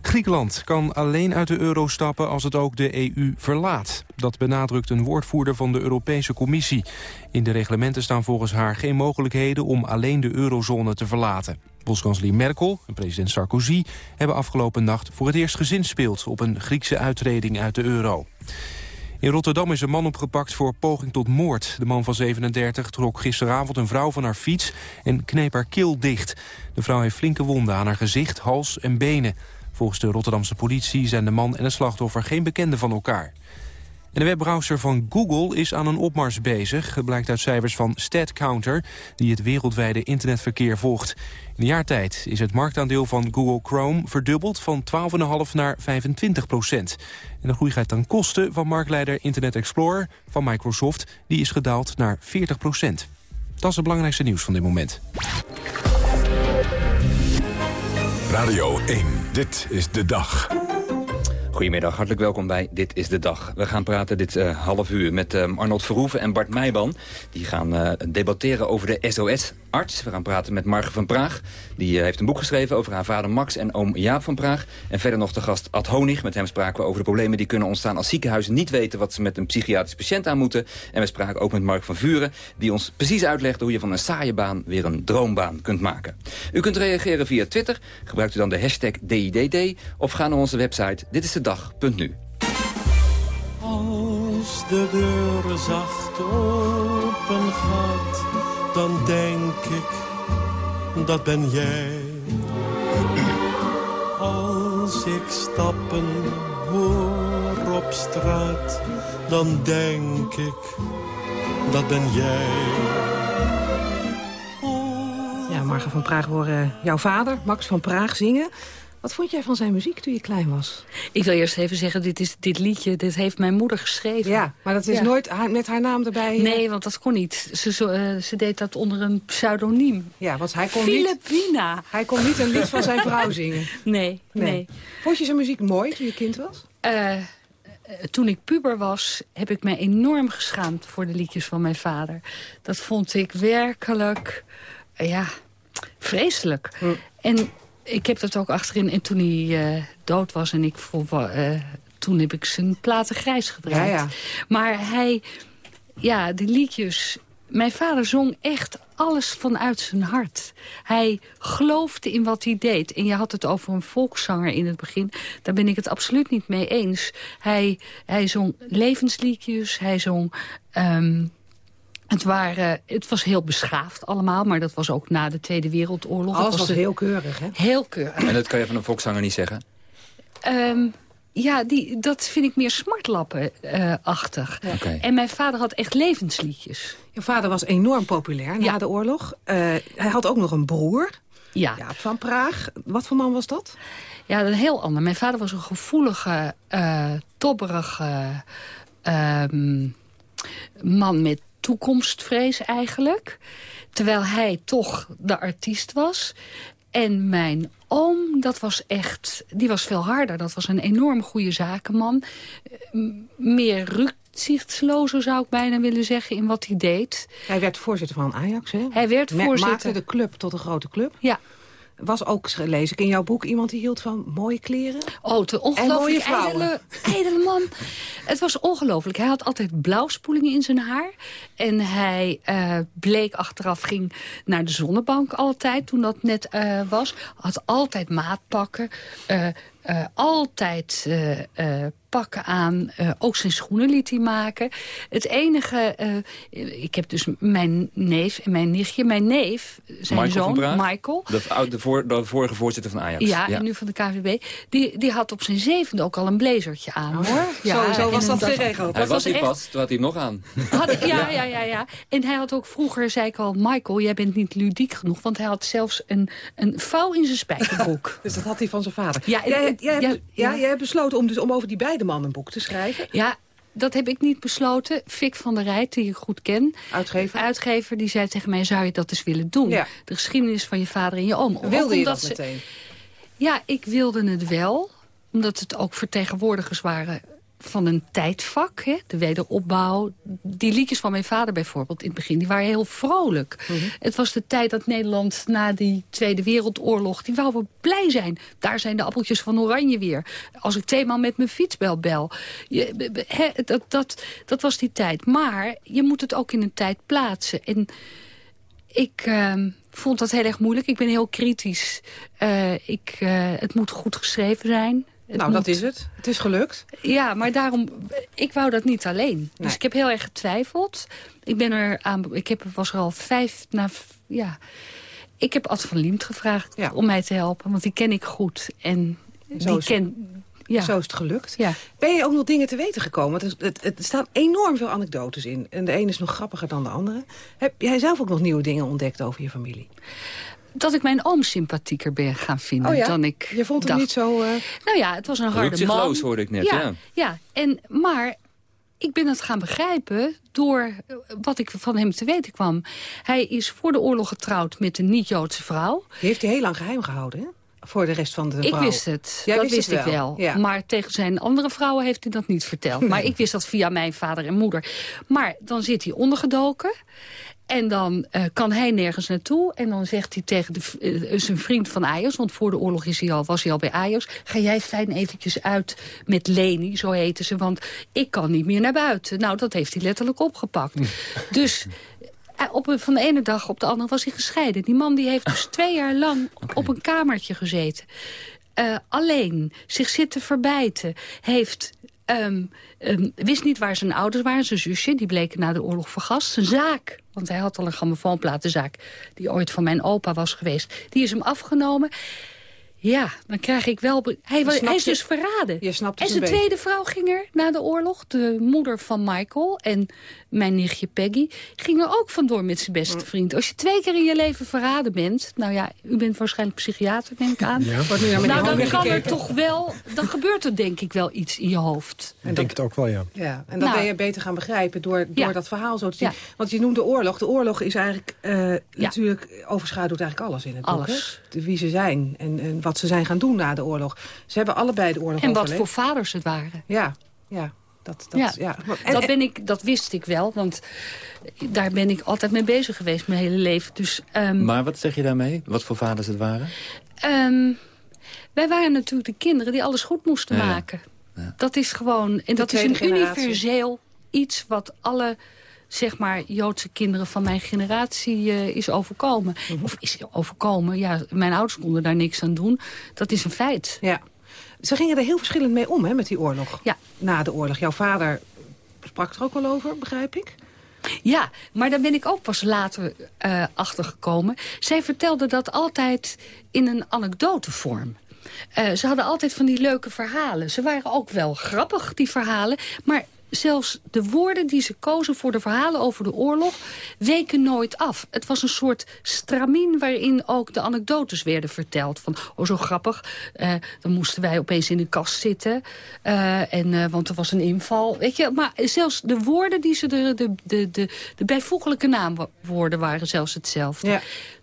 Griekenland kan alleen uit de euro stappen als het ook de EU verlaat. Dat benadrukt een woordvoerder van de Europese Commissie. In de reglementen staan volgens haar geen mogelijkheden om alleen de eurozone te verlaten. Bondskanselier Merkel en president Sarkozy hebben afgelopen nacht voor het eerst gezinspeeld op een Griekse uittreding uit de euro. In Rotterdam is een man opgepakt voor poging tot moord. De man van 37 trok gisteravond een vrouw van haar fiets en kneep haar keel dicht. De vrouw heeft flinke wonden aan haar gezicht, hals en benen. Volgens de Rotterdamse politie zijn de man en het slachtoffer geen bekenden van elkaar. En de webbrowser van Google is aan een opmars bezig. Blijkt uit cijfers van StatCounter, die het wereldwijde internetverkeer volgt. In een jaar tijd is het marktaandeel van Google Chrome verdubbeld van 12,5 naar 25 procent. En de groei gaat ten koste van marktleider Internet Explorer van Microsoft. Die is gedaald naar 40 procent. Dat is het belangrijkste nieuws van dit moment. Radio 1, dit is de dag. Goedemiddag, hartelijk welkom bij Dit is de Dag. We gaan praten dit uh, half uur met uh, Arnold Verhoeven en Bart Meijban. Die gaan uh, debatteren over de SOS-arts. We gaan praten met Marge van Praag. Die heeft een boek geschreven over haar vader Max en oom Jaap van Praag. En verder nog de gast Ad Honig. Met hem spraken we over de problemen die kunnen ontstaan als ziekenhuizen niet weten wat ze met een psychiatrisch patiënt aan moeten. En we spraken ook met Mark van Vuren. Die ons precies uitlegde hoe je van een saaie baan weer een droombaan kunt maken. U kunt reageren via Twitter. Gebruikt u dan de hashtag DIDD. Of ga naar onze website. Dit is de dag.nu. Als de deur zacht dan denk ik, dat ben jij. Als ik stappen hoor op straat, dan denk ik, dat ben jij. Ja, Marga van Praag horen jouw vader, Max van Praag, zingen. Wat vond jij van zijn muziek toen je klein was? Ik wil eerst even zeggen, dit, is, dit liedje dit heeft mijn moeder geschreven. Ja, maar dat is Ja. nooit haar- met haar naam erbij? eh? Nee, want dat kon niet. Ze, zo- eh, ze deed dat onder een pseudoniem. Ja, want hij kon niet... Filipina. Hij kon niet een lied van zijn vrouw zingen. (laughs) Nee, nee. Vond je zijn muziek mooi toen je kind was? Eh, toen ik puber was, heb ik me enorm geschaamd voor de liedjes van mijn vader. Dat vond ik werkelijk, ja, vreselijk. Hm. En ik heb dat ook achterin. En toen hij eh, dood was en ik vond, eh, toen heb ik zijn platen grijs gedraaid. Ja, ja. Maar hij, ja, de liedjes... Mijn vader zong echt alles vanuit zijn hart. Hij geloofde in wat hij deed. En je had het over een volkszanger in het begin. Daar ben ik het absoluut niet mee eens. Hij, hij zong levensliedjes, hij zong... ehm, het, waren, het was heel beschaafd allemaal, maar dat was ook na de Tweede Wereldoorlog. Alles Het was de- heel keurig, hè? Heel keurig. En dat kan je van een volkszanger niet zeggen. Ehm, ja, die, dat vind ik meer smartlappenachtig. Oké. En mijn vader had echt levensliedjes. Je vader was enorm populair na de oorlog. Eh, hij had ook nog een broer. Ja. Jaap van Praag. Wat voor man was dat? Ja, een heel ander. Mijn vader was een gevoelige, eh tobberige ehm, man met toekomstvrees eigenlijk. Terwijl hij toch de artiest was. En mijn oom, dat was echt, die was veel harder. Dat was een enorm goede zakenman. Meer rukzichtslozer zou ik bijna willen zeggen in wat hij deed. Hij werd voorzitter van Ajax, hè? Hij werd voorzitter. Maakte de club tot een grote club. Ja. Was ook, lees ik in jouw boek, iemand die hield van mooie kleren? Oh, te En mooie ongelooflijk ijdele, ijdele man. Het was ongelooflijk. Hij had altijd blauwspoelingen in zijn haar. En hij eh, bleek achteraf, ging naar de zonnebank altijd, toen dat net eh, was. Had altijd maatpakken. eh, altijd pakken aan. Eh, ook zijn schoenen liet hij maken. Het enige... eh, ik heb dus mijn neef en mijn nichtje. Mijn neef, zijn Michael zoon? Michael... De, oude- de, voor, de vorige voorzitter van Ajax. Ja, en nu van de KVB. Die, die had op zijn zevende ook al een blazertje aan, hoor. Ja, Zo- zo was dat geregeld. Hij was hier echt- pas, toen had hij hem nog aan. Had, (laughs) ja, ja, ja, ja. En hij had ook vroeger, zei ik al, Michael, jij bent niet ludiek genoeg. Want hij had zelfs een, een vouw in zijn spijkerbroek. (laughs) Dus dat had hij van zijn vader. Ja, jij, en- jij, ja, hebt, ja, ja. jij hebt besloten om, dus, om over die beide mannen een boek te schrijven. Ja, dat heb ik niet besloten. Fik van der Rijt, die ik goed ken. Uitgever. Uitgever, die zei tegen mij, zou je dat eens willen doen? Ja. De geschiedenis van je vader en je oom. Wilde je dat ze- meteen? Ja, ik wilde het wel. Omdat het ook vertegenwoordigers waren van een tijdvak. Hè? De wederopbouw. Die liedjes van mijn vader bijvoorbeeld in het begin, die waren heel vrolijk. Mhm. Het was de tijd dat Nederland na die Tweede Wereldoorlog... die wou wel blij zijn. Daar zijn de appeltjes van oranje weer. Als ik tweemaal met mijn fietsbel bel. Je, dat, dat, dat was die tijd. Maar je moet het ook in een tijd plaatsen. En ik ehm, vond dat heel erg moeilijk. Ik ben heel kritisch. Eh, ik, eh, het moet goed geschreven zijn. Het nou, dat is het. Het is gelukt. Ja, maar daarom... Ik wou dat niet alleen. Dus ik heb heel erg getwijfeld. Ik ben er aan... Ik heb, was er al vijf... Na, ja, ik heb Ad van Liemt gevraagd om mij te helpen. Want die ken ik goed. En Zo die is- ken... Ja. Zo is het gelukt. Ja. Ben je ook nog dingen te weten gekomen? Het, het, staan enorm veel anekdotes in. En de ene is nog grappiger dan de andere. Heb jij zelf ook nog nieuwe dingen ontdekt over je familie? Dat ik mijn oom sympathieker ben gaan vinden Oh ja? dan ik Je vond hem dacht. niet zo... eh, Nou ja, het was een harde man. Hoorde ik net, ja. Ja, en, maar ik ben het gaan begrijpen door eh, wat ik van hem te weten kwam. Hij is voor de oorlog getrouwd met een niet-Joodse vrouw. Die heeft hij heel lang geheim gehouden, hè? Voor de rest van de Ik vrouw. wist het, Jij dat wist wist het ik wel. Ja. Maar tegen zijn andere vrouwen heeft hij dat niet verteld. Maar (laughs) ik wist dat via mijn vader en moeder. Maar dan zit hij ondergedoken. En dan eh, kan hij nergens naartoe. En dan zegt hij tegen de, eh, zijn vriend van Ajax... want voor de oorlog is hij al, was hij al bij Ajax... ga jij fijn eventjes uit met Leni, zo heette ze... want ik kan niet meer naar buiten. Nou, dat heeft hij letterlijk opgepakt. dus eh, op een, van de ene dag op de andere was hij gescheiden. Die man die heeft dus (laughs) twee jaar lang op een kamertje gezeten. Alleen, zich zitten verbijten. Heeft... ehm, wist niet waar zijn ouders waren. Zijn zusje, die bleken na de oorlog vergast. Zijn zaak, want hij had al een grammofoonplatenzaak... die ooit van mijn opa was geweest. Die is hem afgenomen. Ja, dan krijg ik wel... Hij, wa- snap hij is dus verraden. Je snapt en het een zijn tweede vrouw ging er na de oorlog. De moeder van Michael en mijn nichtje Peggy... ging er ook vandoor met zijn beste vriend. Als je twee keer in je leven verraden bent... nou ja, u bent waarschijnlijk psychiater, neem ik aan. Ja. Nou, dan kan er toch wel... dan gebeurt er denk ik wel iets in je hoofd. Ik denk het ook wel, ja. Ja, en dat Nou. ben je beter gaan begrijpen door, door Ja. dat verhaal zo te zien. Ja. Want je noemt de oorlog. De oorlog is eigenlijk eh, natuurlijk overschaduwt eigenlijk alles in het boek. Alles. hè? De, wie ze zijn en, en wat ze zijn gaan doen na de oorlog. Ze hebben allebei de oorlog En wat overleefd. voor vaders het waren. Ja, ja. Dat, dat, ja, ja. En- dat, en- ben ik, dat wist ik wel, want daar ben ik altijd mee bezig geweest mijn hele leven. Dus ehm, Maar wat zeg je daarmee? Wat voor vaders het waren? Ehm, wij waren natuurlijk de kinderen die alles goed moesten Ja, ja. maken. Dat is gewoon, en dat is een generatie. universeel iets wat alle zeg maar Joodse kinderen van mijn generatie eh, is overkomen. Mhm. Of is overkomen, ja, mijn ouders konden daar niks aan doen. Dat is een feit. Ja. Ze gingen er heel verschillend mee om, hè, met die oorlog. Ja. Na de oorlog. Jouw vader sprak er ook wel over, begrijp ik? Ja, maar daar ben ik ook pas later eh achter gekomen. Zij vertelde dat altijd in een anekdotevorm. Eh, ze hadden altijd van die leuke verhalen. Ze waren ook wel grappig, die verhalen. Maar zelfs de woorden die ze kozen voor de verhalen over de oorlog... weken nooit af. Het was een soort stramien waarin ook de anekdotes werden verteld. Van, oh zo grappig, eh, dan moesten wij opeens in een kast zitten. eh, en, eh, want er was een inval. Weet je, maar zelfs de woorden die ze... De, de, de, de, de bijvoeglijke naamwoorden waren zelfs hetzelfde. Ja.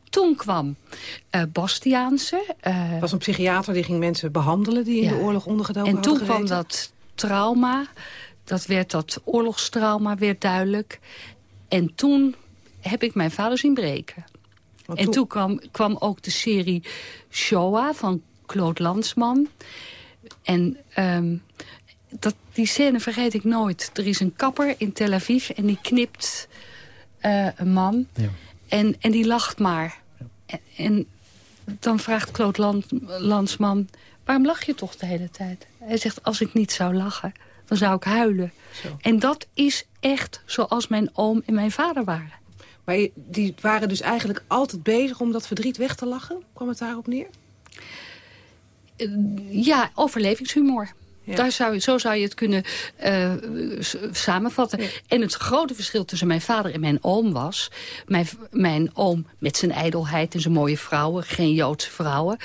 Toen kwam eh Bastiaanse. eh, was een psychiater die ging mensen behandelen... die in de oorlog ondergedoken en toen hadden kwam dat trauma. Dat werd dat oorlogstrauma werd duidelijk. En toen heb ik mijn vader zien breken. En toen- toen kwam, kwam ook de serie Shoah van Claude Landsman. En ehm, dat, die scène vergeet ik nooit. Er is een kapper in Tel Aviv en die knipt eh, een man. En, en die lacht maar. En, en dan vraagt Claude Land- Landsman... waarom lach je toch de hele tijd? Hij zegt, als ik niet zou lachen, dan zou ik huilen. En dat is echt zoals mijn oom en mijn vader waren. Maar die waren dus eigenlijk altijd bezig om dat verdriet weg te lachen? Kwam het daarop neer? ja, overlevingshumor. Daar zou je, zo zou je het kunnen uh, samenvatten. En het grote verschil tussen mijn vader en mijn oom was... Mijn, mijn oom met zijn ijdelheid en zijn mooie vrouwen, geen Joodse vrouwen.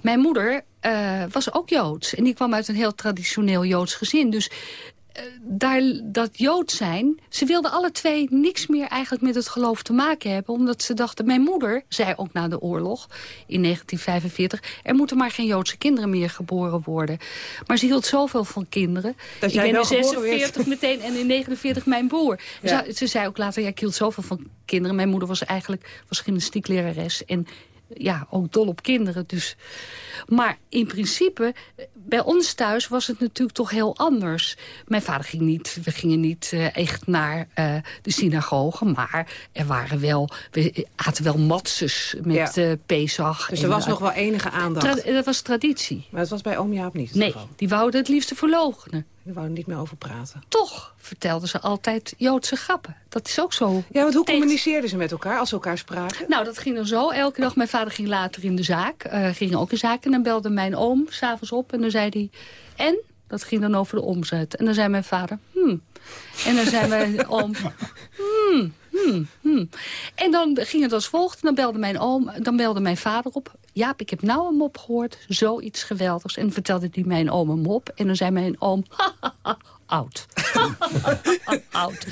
Mijn moeder uh, was ook Joods. En die kwam uit een heel traditioneel Joods gezin. Dus eh, daar, dat Jood zijn... ze wilden alle twee niks meer eigenlijk met het geloof te maken hebben. Omdat ze dachten... Mijn moeder zei ook na de oorlog in 1945... er moeten maar geen Joodse kinderen meer geboren worden. Maar ze hield zoveel van kinderen. Dat ik ben in 46 meteen en in 49 mijn broer. Ze, ze, zei ook later, ja, ik hield zoveel van kinderen. Mijn moeder was eigenlijk was gymnastieklerares... en ja, ook dol op kinderen. Dus. Maar in principe, bij ons thuis was het natuurlijk toch heel anders. Mijn vader ging niet, we gingen niet uh, echt naar uh, de synagoge. Maar er waren wel, we aten wel matzes met ja. uh, Pesach. Dus er was nog wel enige aandacht. dat was traditie. Maar dat was bij oom Jaap niet? Nee, die wouden het liefst verloochenen. Die wouden niet meer over praten. Toch vertelden ze altijd Joodse grappen. Dat is ook zo. Ja, want hoe communiceerden ze met elkaar als ze elkaar spraken? Nou, dat ging dan zo. Elke dag, mijn vader ging later in de zaak. Uh, ging ook in zaak. En dan belde mijn oom s'avonds op. En dan zei hij, en? Dat ging dan over de omzet. En dan zei mijn vader, hmm. En dan zei mijn oom, (laughs) hmm, hmm, hmm. En dan ging het als volgt. Dan belde mijn oom, dan belde mijn vader op. Jaap, ik heb nou een mop gehoord. Zoiets geweldigs. En vertelde hij mijn oom een mop. En dan zei mijn oom, (laughs) oud. (laughs) oud.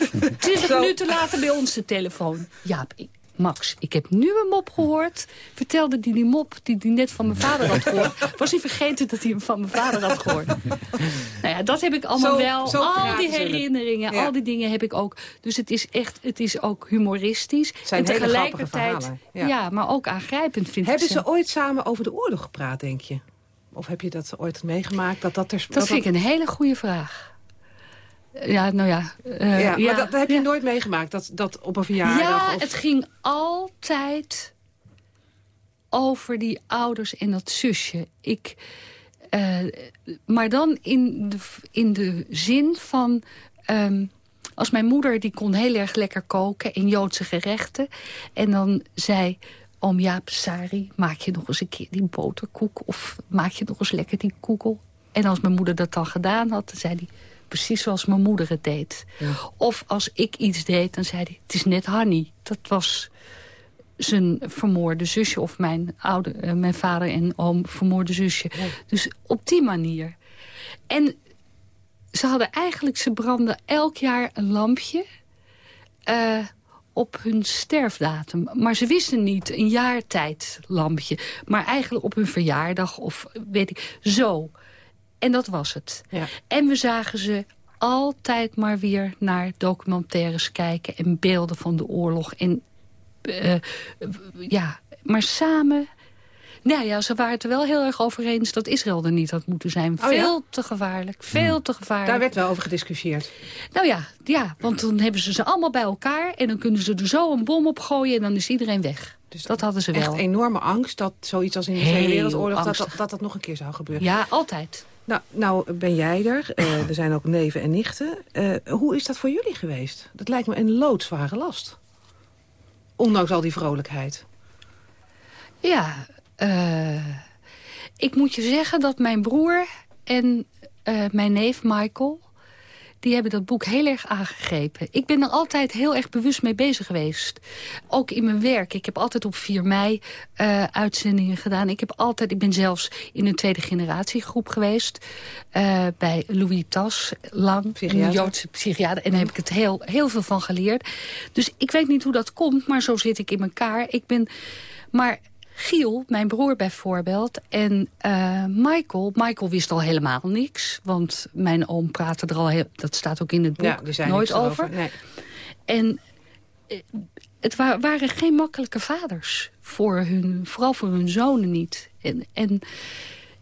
(laughs) Twintig minuten later bij ons de telefoon. Jaap, ik, Max, ik heb nu een mop gehoord. Vertelde die die mop die hij net van mijn vader had gehoord. Was hij vergeten dat hij hem van mijn vader had gehoord. nou ja, dat heb ik allemaal Zo- wel. zo al die herinneringen, Ja. al die dingen heb ik ook. Dus het is echt, het is ook humoristisch. en tegelijkertijd, ja. ja. maar ook aangrijpend vind Hebben ik ze ooit samen over de oorlog gepraat, denk je? Of heb je dat ooit meegemaakt? Dat, dat, ter, Dat vind ik een hele goede vraag. Ja, nou ja. eh, ja, ja, maar dat, dat heb je ja. nooit meegemaakt, dat, dat op een verjaardag... Ja, of... het ging altijd over die ouders en dat zusje. Ik, eh, maar dan in de, in de zin van... ehm, als mijn moeder, die kon heel erg lekker koken in Joodse gerechten. En dan zei oom Jaap, Sari, maak je nog eens een keer die boterkoek... of maak je nog eens lekker die koekel. En als mijn moeder dat dan gedaan had, dan zei hij... precies zoals mijn moeder het deed. Of als ik iets deed, dan zei hij, het is net Hanny. Dat was zijn vermoorde zusje of mijn, oude, eh, mijn vader en oom vermoorde zusje. Dus op die manier. En ze hadden eigenlijk, ze brandden elk jaar een lampje eh, op hun sterfdatum. Maar ze wisten niet een jaartijd lampje. Maar eigenlijk op hun verjaardag of weet ik, zo. En dat was het. En we zagen ze altijd maar weer naar documentaires kijken... en beelden van de oorlog. En eh, ja, maar samen... Nou ja, ze waren het er wel heel erg over eens dat Israël er niet had moeten zijn. Oh ja? Veel te gevaarlijk, veel te gevaarlijk. Daar werd wel over gediscussieerd. Nou ja, ja, want dan hebben ze ze allemaal bij elkaar... en dan kunnen ze er zo een bom op gooien en dan is iedereen weg. Dus dat hadden ze wel. Echt enorme angst dat zoiets als in de Tweede Wereldoorlog... Dat, dat dat nog een keer zou gebeuren. Ja, altijd. Nou, nou ben jij er. Eh, (laughs) er zijn ook neven en nichten. Eh, hoe is dat voor jullie geweest? Dat lijkt me een loodzware last. Ondanks al die vrolijkheid. Ja, eh, ik moet je zeggen dat mijn broer en mijn neef Michael... die hebben dat boek heel erg aangegrepen. Ik ben er altijd heel erg bewust mee bezig geweest. Ook in mijn werk. Ik heb altijd op 4 mei eh, uitzendingen gedaan. Ik, heb altijd, ik ben zelfs in een tweede generatiegroep geweest... eh, bij Louis Tas, lang, Psychiater. een Joodse psychiater. En daar heb ik het heel, heel veel van geleerd. Dus ik weet niet hoe dat komt, maar zo zit ik in elkaar. Ik ben... Maar Giel, mijn broer bijvoorbeeld, en eh, Michael... Michael wist al helemaal niks, want mijn oom praatte er al... Heel, dat staat ook in het boek, Ja, nooit over. nee. En eh, het wa- waren geen makkelijke vaders, voor hun, vooral voor hun zonen niet. En, en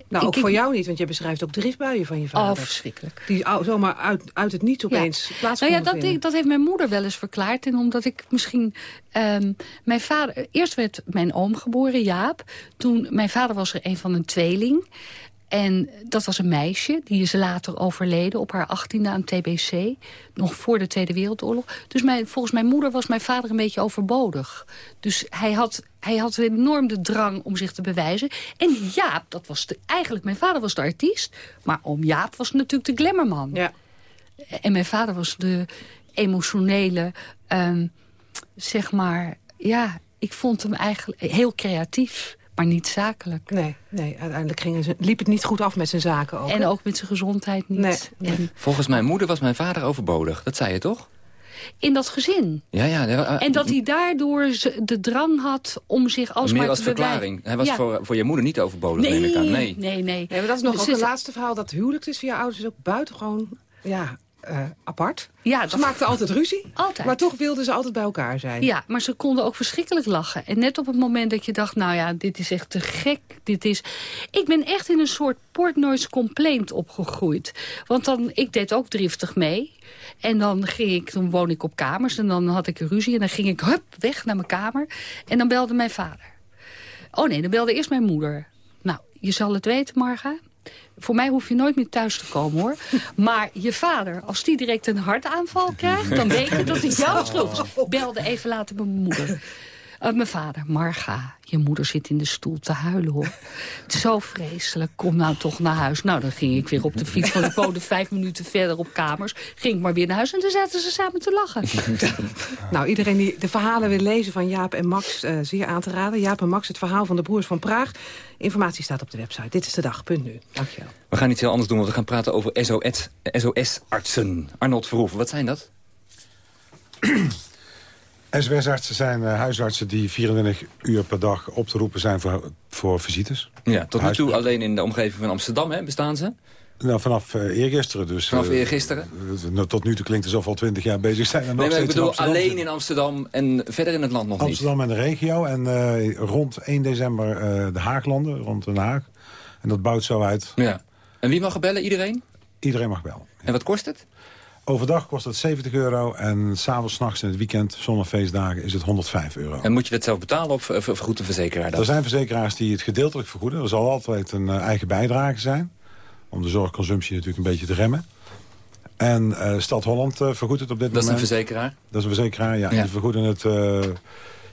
Nou, ik- ook ik- voor jou niet, want je beschrijft ook driftbuien van je vader. Oh, verschrikkelijk. Die zomaar uit, uit het niets opeens plaats Nou ja, dat, dat heeft mijn moeder wel eens verklaard. En omdat ik misschien... ehm, mijn vader... Eerst werd mijn oom geboren, Jaap. Toen, mijn vader was er een van een tweeling. En dat was een meisje, die is later overleden op haar achttiende aan TBC. Nog voor de Tweede Wereldoorlog. Dus mijn, volgens mijn moeder was mijn vader een beetje overbodig. Dus hij had, hij had enorm de drang om zich te bewijzen. En Jaap, dat was de, eigenlijk, mijn vader was de artiest. Maar oom Jaap was natuurlijk de glamourman. Ja. En mijn vader was de emotionele, ehm, zeg maar... Ja, ik vond hem eigenlijk heel creatief maar niet zakelijk. Nee, nee uiteindelijk ging ze, liep het niet goed af met zijn zaken ook. En ook met zijn gezondheid niet. Nee, En Volgens mijn moeder was mijn vader overbodig. Dat zei je toch? in dat gezin. Ja, ja. eh, En dat hij daardoor de drang had om zich alsmaar Meer als te verklaring. Hij was Ja. voor, voor je moeder niet overbodig, Nee, neem ik aan. Nee. nee, nee. Nee, maar dat is nog Dus ook het laatste verhaal. Dat huwelijk tussen je ouders is ook buitengewoon ja, eh, apart. Ja, Ze maakten altijd ruzie. Altijd. Maar toch wilden ze altijd bij elkaar zijn. Ja, maar ze konden ook verschrikkelijk lachen. En net op het moment dat je dacht, nou ja, dit is echt te gek. Dit is... Ik ben echt in een soort Portnoy's complaint opgegroeid. Want dan, ik deed ook driftig mee. En dan ging ik, toen woon ik op kamers. En dan had ik een ruzie. En dan ging ik hup, weg naar mijn kamer. En dan belde mijn vader. Oh nee, dan belde eerst mijn moeder. Nou, je zal het weten, Marga. Voor mij hoef je nooit meer thuis te komen, hoor. (laughs) Maar je vader, als die direct een hartaanval krijgt... dan weet je dat het (laughs) jouw schuld is. Belde even later mijn moeder. Eh, mijn vader, Marga, je moeder zit in de stoel te huilen, hoor. (laughs) Het is zo vreselijk, kom nou toch naar huis. Nou, dan ging ik weer op de fiets, want ik woonde vijf minuten verder op kamers. Ging ik maar weer naar huis en toen zaten ze samen te lachen. (laughs) Nou, iedereen die de verhalen wil lezen van Jaap en Max, eh, zeer aan te raden. Jaap en Max, het verhaal van de broers van Praag. Informatie staat op de website. Dit is de dag, punt nu. Dankjewel. We gaan iets heel anders doen, want we gaan praten over SOS SOS-artsen. Arnold Verhoeven, wat zijn dat? (clears throat) SWS-artsen zijn eh, huisartsen die 24 uur per dag op te roepen zijn voor, voor visites. Ja, tot nu toe alleen in de omgeving van Amsterdam hè, bestaan ze. Nou, vanaf eh, eergisteren dus. Vanaf eh, eergisteren? nou, tot nu toe klinkt alsof we al 20 jaar bezig zijn. En nog Nee, maar ik in bedoel Amsterdam alleen in Amsterdam en verder in het land nog niet. Amsterdam en de regio. En rond 1 december de Haaglanden, rond Den Haag. En dat bouwt zo uit. Ja. En wie mag bellen? Iedereen? Iedereen mag bellen. En wat kost het? Overdag kost het 70 euro. En s'avonds, 's nachts in het weekend, zonder feestdagen, is het 105 euro. En moet je dat zelf betalen of eh, vergoedt een verzekeraar dat? Er zijn verzekeraars die het gedeeltelijk vergoeden. Er zal altijd een eh, eigen bijdrage zijn. Om de zorgconsumptie natuurlijk een beetje te remmen. En eh, Stad Holland vergoedt het op dit Dat is een moment. verzekeraar? Dat is een verzekeraar, ja. Ja. Die vergoeden het...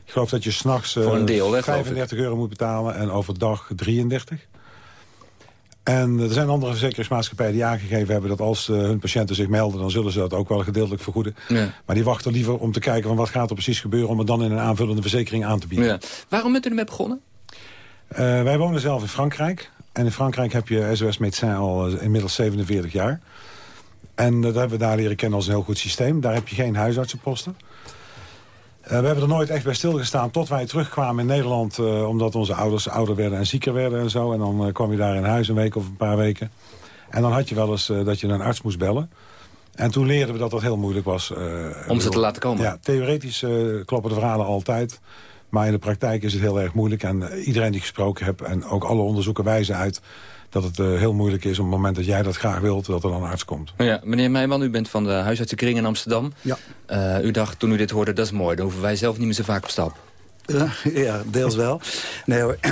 ik geloof dat je s'nachts Voor een deel, hè, geloof ik. 35 euro moet betalen en overdag 33. En er zijn andere verzekeringsmaatschappijen die aangegeven hebben... dat als eh, hun patiënten zich melden, dan zullen ze dat ook wel gedeeltelijk vergoeden. Ja. Maar die wachten liever om te kijken van wat gaat er precies gebeuren... om het dan in een aanvullende verzekering aan te bieden. Ja. Waarom bent u ermee begonnen? Eh, wij wonen zelf in Frankrijk. En in Frankrijk heb je SOS Médecin al eh, inmiddels 47 jaar. En dat hebben we daar leren kennen als een heel goed systeem. Daar heb je geen huisartsenposten. Eh, we hebben er nooit echt bij stilgestaan tot wij terugkwamen in Nederland... eh, omdat onze ouders ouder werden en zieker werden en zo. En dan eh, kwam je daar in huis een week of een paar weken. En dan had je wel eens dat je een arts moest bellen. En toen leerden we dat dat heel moeilijk was. Om ze te laten komen? Ja, theoretisch kloppen de verhalen altijd. Maar in de praktijk is het heel erg moeilijk. En iedereen die ik gesproken heb en ook alle onderzoeken wijzen uit... dat het eh, heel moeilijk is op het moment dat jij dat graag wilt... dat er dan een arts komt. Ja, meneer Meijman, u bent van de huisartsenkring in Amsterdam. Ja. Eh, u dacht toen u dit hoorde, dat is mooi. Dan hoeven wij zelf niet meer zo vaak op stap. Ja, (laughs) ja, deels wel. Nee hoor. (clears throat)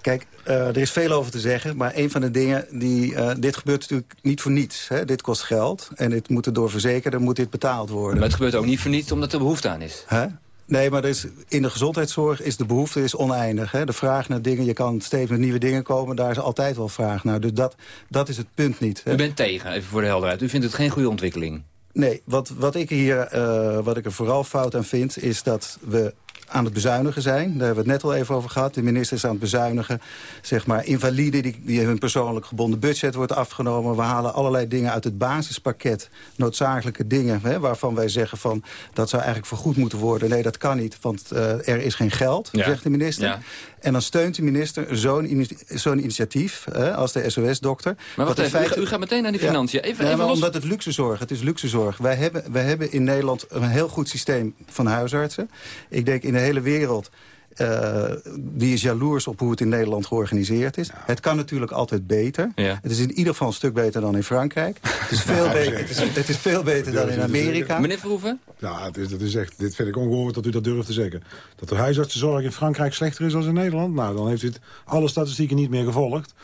Kijk, eh, er is veel over te zeggen. Maar een van de dingen die... eh, dit gebeurt natuurlijk niet voor niets. Hè? Dit kost geld. En dit moet er door verzekerder moet dit betaald worden. Maar het gebeurt ook niet voor niets omdat er behoefte aan is. Hè? Nee, maar is, in de gezondheidszorg is de behoefte is oneindig. Hè? De vraag naar dingen, je kan steeds met nieuwe dingen komen... daar is altijd wel vraag naar. Dus dat, dat is het punt niet. Hè? U bent tegen, even voor de helderheid. U vindt het geen goede ontwikkeling. Nee, wat, wat, ik hier, eh, wat ik er vooral fout aan vind... is dat we aan het bezuinigen zijn. Daar hebben we het net al even over gehad. De minister is aan het bezuinigen. Zeg maar invaliden die, die hun persoonlijk gebonden budget wordt afgenomen. We halen allerlei dingen uit het basispakket. Noodzakelijke dingen hè, waarvan wij zeggen van... dat zou eigenlijk vergoed moeten worden. Nee, dat kan niet, want eh, er is geen geld, Ja. zegt de minister. Ja. En dan steunt de minister zo'n ini- zo'n initiatief hè, als de SOS-dokter. Maar wacht Wat even, u gaat meteen naar die financiën. Even, Ja, even maar los- omdat het luxezorg, het is luxezorg. Wij hebben, wij hebben in Nederland een heel goed systeem van huisartsen. Ik denk in de hele wereld... eh, die is jaloers op hoe het in Nederland georganiseerd is. Het kan natuurlijk altijd beter. Ja. Het is in ieder geval een stuk beter dan in Frankrijk. Het is veel, (laughs) beter, het is, het is veel beter dan in Amerika. Meneer Verhoeven? Ja, het is, dat is echt, dit vind ik ongehoord dat u dat durft te zeggen. Dat de huisartsenzorg in Frankrijk slechter is dan in Nederland. Nou, dan heeft u het, alle statistieken niet meer gevolgd.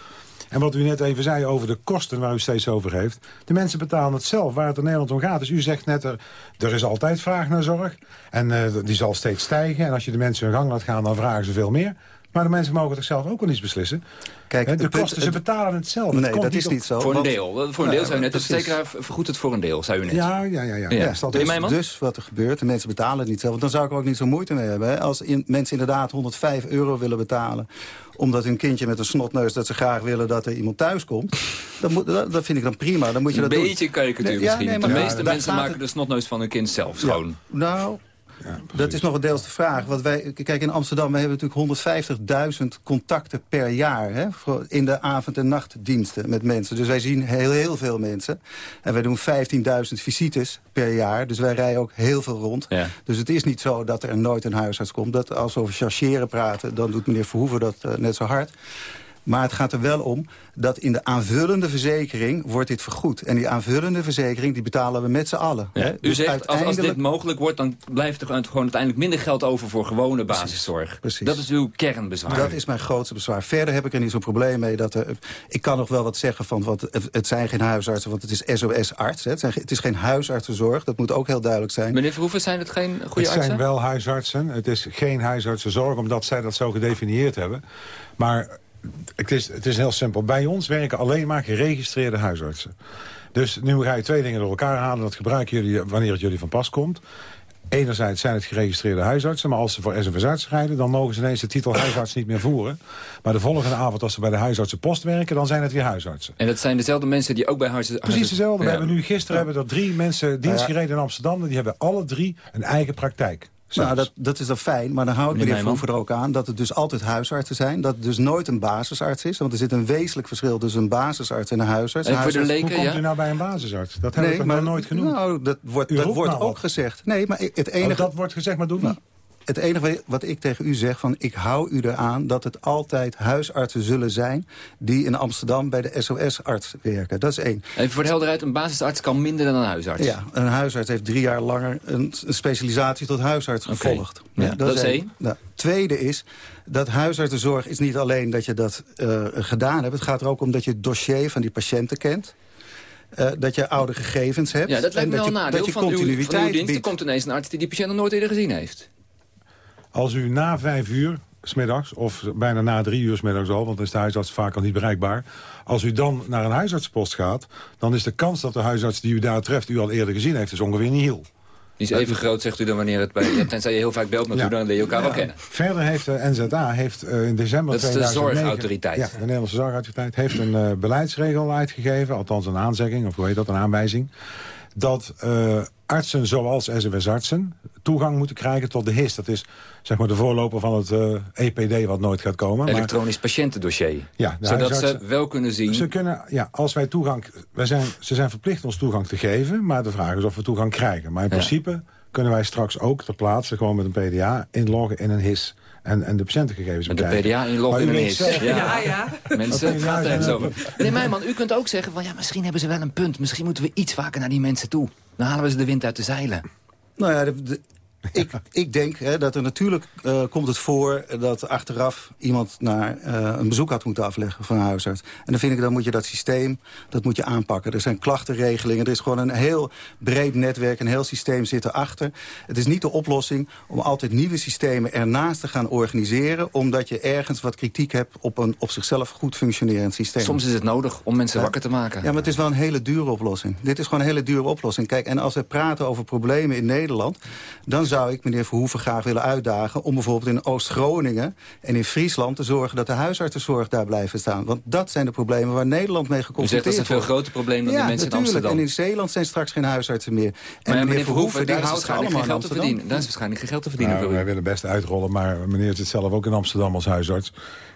En wat u net even zei over de kosten waar u steeds over heeft. De mensen betalen het zelf waar het in Nederland om gaat. Dus u zegt net, er, er is altijd vraag naar zorg. En uh, die zal steeds stijgen. En als je de mensen hun gang laat gaan, dan vragen ze veel meer. Maar de mensen mogen toch zelf ook wel iets beslissen. Kijk, de kosten, ze betalen het zelf. Nee, het dat is niet zo. Voor een deel. Voor een deel zou u net. De verzekeraar vergoedt het voor een deel, zou u net. Ja, ja, ja. ja. ja. ja. Dus, dus, wat er gebeurt, de mensen betalen het niet zelf. Want dan zou ik er ook niet zo moeite mee hebben. Hè. Als in, mensen inderdaad 105 euro willen betalen omdat hun kindje met een snotneus dat ze graag willen dat er iemand thuis komt. Dan moet, dat, vind ik dan prima. Dan moet je een dat beetje karikatuur nee, misschien. Ja, nee, de meeste mensen maken de snotneus van hun kind zelf schoon. nou, dat is nog een deels de vraag. Want wij, kijk, in Amsterdam we hebben natuurlijk 150.000 contacten per jaar... Hè, in de avond- en nachtdiensten met mensen. Dus wij zien heel, heel veel mensen. En wij doen 15.000 visites per jaar. Dus wij rijden ook heel veel rond. Dus het is niet zo dat er nooit een huisarts komt. Dat als we over chargeren praten, dan doet meneer Verhoeven dat uh, net zo hard. Maar het gaat er wel om dat in de aanvullende verzekering wordt dit vergoed. En die aanvullende verzekering die betalen we met z'n allen. Ja, u dus zegt, als, als, dit mogelijk wordt... dan blijft er gewoon uiteindelijk minder geld over voor gewone basiszorg. Precies. Dat is uw kernbezwaar. Dat is mijn grootste bezwaar. Verder heb ik er niet zo'n probleem mee. Dat er, ik kan nog wel wat zeggen van... Want het zijn geen huisartsen, want het is SOS-arts. Het, het, is geen huisartsenzorg. Dat moet ook heel duidelijk zijn. Meneer Verhoeven, zijn het geen goede artsen? Het zijn wel huisartsen. Het is geen huisartsenzorg, omdat zij dat zo gedefinieerd hebben. Maar het is, het is heel simpel. Bij ons werken alleen maar geregistreerde huisartsen. Dus nu ga je twee dingen door elkaar halen. Dat gebruiken jullie wanneer het jullie van pas komt. Enerzijds zijn het geregistreerde huisartsen... maar als ze voor arts rijden... dan mogen ze ineens de titel huisarts niet meer voeren. Maar de volgende avond als ze bij de huisartsenpost werken... dan zijn het weer huisartsen. En dat zijn dezelfde mensen die ook bij huisartsen... Precies dezelfde. We hebben nu, gisteren hebben er drie mensen dienst gereden in Amsterdam... die hebben alle drie een eigen praktijk. Nou, dat, dat is dan fijn, maar dan houdt meneer Vroever er ook aan... dat het dus altijd huisartsen zijn, dat het dus nooit een basisarts is. Want er zit een wezenlijk verschil tussen een basisarts en een huisarts. En voor de leken, Hoe komt u nou bij een basisarts? Dat hebben we nog nooit genoemd. Nou, dat wordt, dat wordt ook gezegd. Nee, maar het enige... Oh, dat wordt gezegd, maar doe niet het enige wat ik tegen u zeg, van ik hou u eraan... dat het altijd huisartsen zullen zijn... die in Amsterdam bij de SOS-arts werken. Dat is één. Even voor de helderheid, een basisarts kan minder dan een huisarts? Ja, een huisarts heeft drie jaar langer een, specialisatie tot huisarts gevolgd. Ja, dat, dat, is één. Nou, tweede is dat huisartsenzorg is niet alleen dat je dat uh, gedaan hebt. Het gaat er ook om dat je het dossier van die patiënten kent. Uh, dat je oude gegevens hebt. Ja, dat lijkt me wel een nadeel. Dat je van continuïteit uw, van uw dienst, er komt ineens een arts die die patiënt nog nooit eerder gezien heeft. Als u na vijf uur smiddags, of bijna na drie uur smiddags al... want dan is de huisarts vaak al niet bereikbaar... als u dan naar een huisartspost gaat... dan is de kans dat de huisarts die u daar treft... u al eerder gezien heeft, is ongeveer niet heel. Die is even groot, zegt u dan, wanneer het bij... (clears throat) Tenzij je heel vaak belt met ja. dan leer je elkaar ja. wel kennen. Verder heeft de NZA heeft, uh, in december Dat is 2009, de zorgautoriteit. Ja, de Nederlandse zorgautoriteit heeft een uh, beleidsregel uitgegeven. Althans een aanzegging, of hoe heet dat, een aanwijzing. Dat uh, artsen zoals SWS-artsen toegang moeten krijgen tot de HIS. Dat is zeg maar de voorloper van het uh, EPD wat nooit gaat komen. Elektronisch maar, patiëntendossier. Ja, Zodat ze wel kunnen zien... Ze kunnen, ja, als wij toegang... Wij zijn, ze zijn verplicht ons toegang te geven, maar de vraag is of we toegang krijgen. Maar in ja. principe kunnen wij straks ook ter plaatse gewoon met een PDA inloggen in een HIS. En, en de patiëntengegevens Met de PDA inloggen in een HIS. Ja. ja, ja. Mensen, het gaat er over. Meneer Meijman, u kunt ook zeggen van ja, misschien hebben ze wel een punt. Misschien moeten we iets vaker naar die mensen toe. Dan halen we ze de wind uit de zeilen. Nou ja, de, de, ik, ik denk hè, dat er natuurlijk uh, komt het voor dat achteraf iemand naar uh, een bezoek had moeten afleggen van een huisarts. En dan vind ik, dan moet je dat systeem, dat moet je aanpakken. Er zijn klachtenregelingen, er is gewoon een heel breed netwerk, een heel systeem zit erachter. Het is niet de oplossing om altijd nieuwe systemen ernaast te gaan organiseren, omdat je ergens wat kritiek hebt op een op zichzelf goed functionerend systeem. Soms is het nodig om mensen ja. wakker te maken. Ja, maar het is wel een hele dure oplossing. Dit is gewoon een hele dure oplossing. Kijk, en als we praten over problemen in Nederland, dan zou ik meneer Verhoeven graag willen uitdagen... om bijvoorbeeld in Oost-Groningen en in Friesland te zorgen... dat de huisartsenzorg daar blijven staan. Want dat zijn de problemen waar Nederland mee geconfronteerd wordt. U zegt dat is een veel groter probleem dan ja, de mensen natuurlijk. in Amsterdam. En in Zeeland zijn straks geen huisartsen meer. En maar meneer, meneer Verhoeven, die houdt allemaal geld te verdienen. Daar is waarschijnlijk geen geld te verdienen. Nou, wij willen best uitrollen, maar meneer zit zelf ook in Amsterdam als huisarts.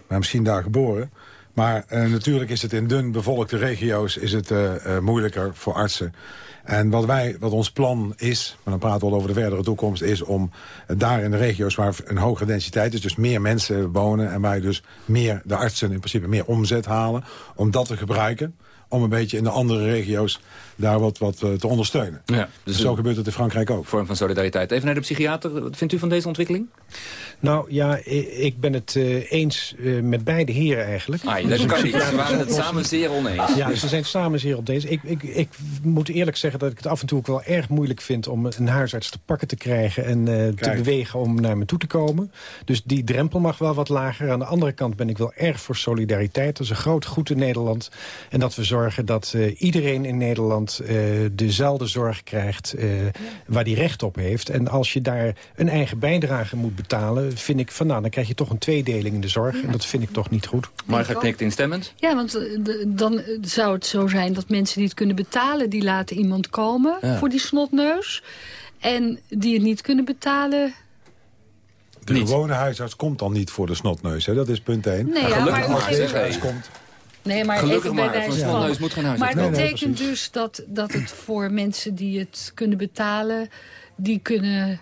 Maar misschien daar geboren. Maar uh, natuurlijk is het in dun bevolkte regio's is het, uh, uh, moeilijker voor artsen. En wat, wij, wat ons plan is, maar dan praten we al over de verdere toekomst... is om daar in de regio's waar een hogere densiteit is... dus meer mensen wonen en je dus meer de artsen in principe meer omzet halen... om dat te gebruiken. Om een beetje in de andere regio's daar wat, wat eh, te ondersteunen. Ja, dus zo gebeurt het in Frankrijk ook. Vorm van solidariteit. Even naar de psychiater. Wat vindt u van deze ontwikkeling? Nou ja, ik ben het eh, eens eh, met beide heren eigenlijk. Ah, Dus dat kan niet. Ze waren het samen zeer oneens. Ja, ze zijn samen zeer op deze. Ik, ik, ik moet eerlijk zeggen dat ik het af en toe ook wel erg moeilijk vind... om een huisarts te pakken te krijgen en eh, te bewegen om naar me toe te komen. Dus die drempel mag wel wat lager. Aan de andere kant ben ik wel erg voor solidariteit. Dat is een groot goed in Nederland. En dat we zorgen dat eh, iedereen in Nederland eh, dezelfde zorg krijgt... eh, waar die recht op heeft. En als je daar een eigen bijdrage moet betalen... vind ik van nou, dan krijg je toch een tweedeling in de zorg. En dat vind ik toch niet goed. Marga knikt instemmend. Ja, want eh, de- dan zou het zo zijn dat mensen die het kunnen betalen... die laten iemand komen Ja. voor die snotneus. En die het niet kunnen betalen... De gewone huisarts komt dan niet voor de snotneus. Hè? Dat is punt 1. Nee, ja, Gelukkig maar- maar als komt... Nee, maar Gelukkig even bij maar, wijze van. moet Maar dat. Nee, betekent dus dat, dat het voor mensen die het kunnen betalen... die kunnen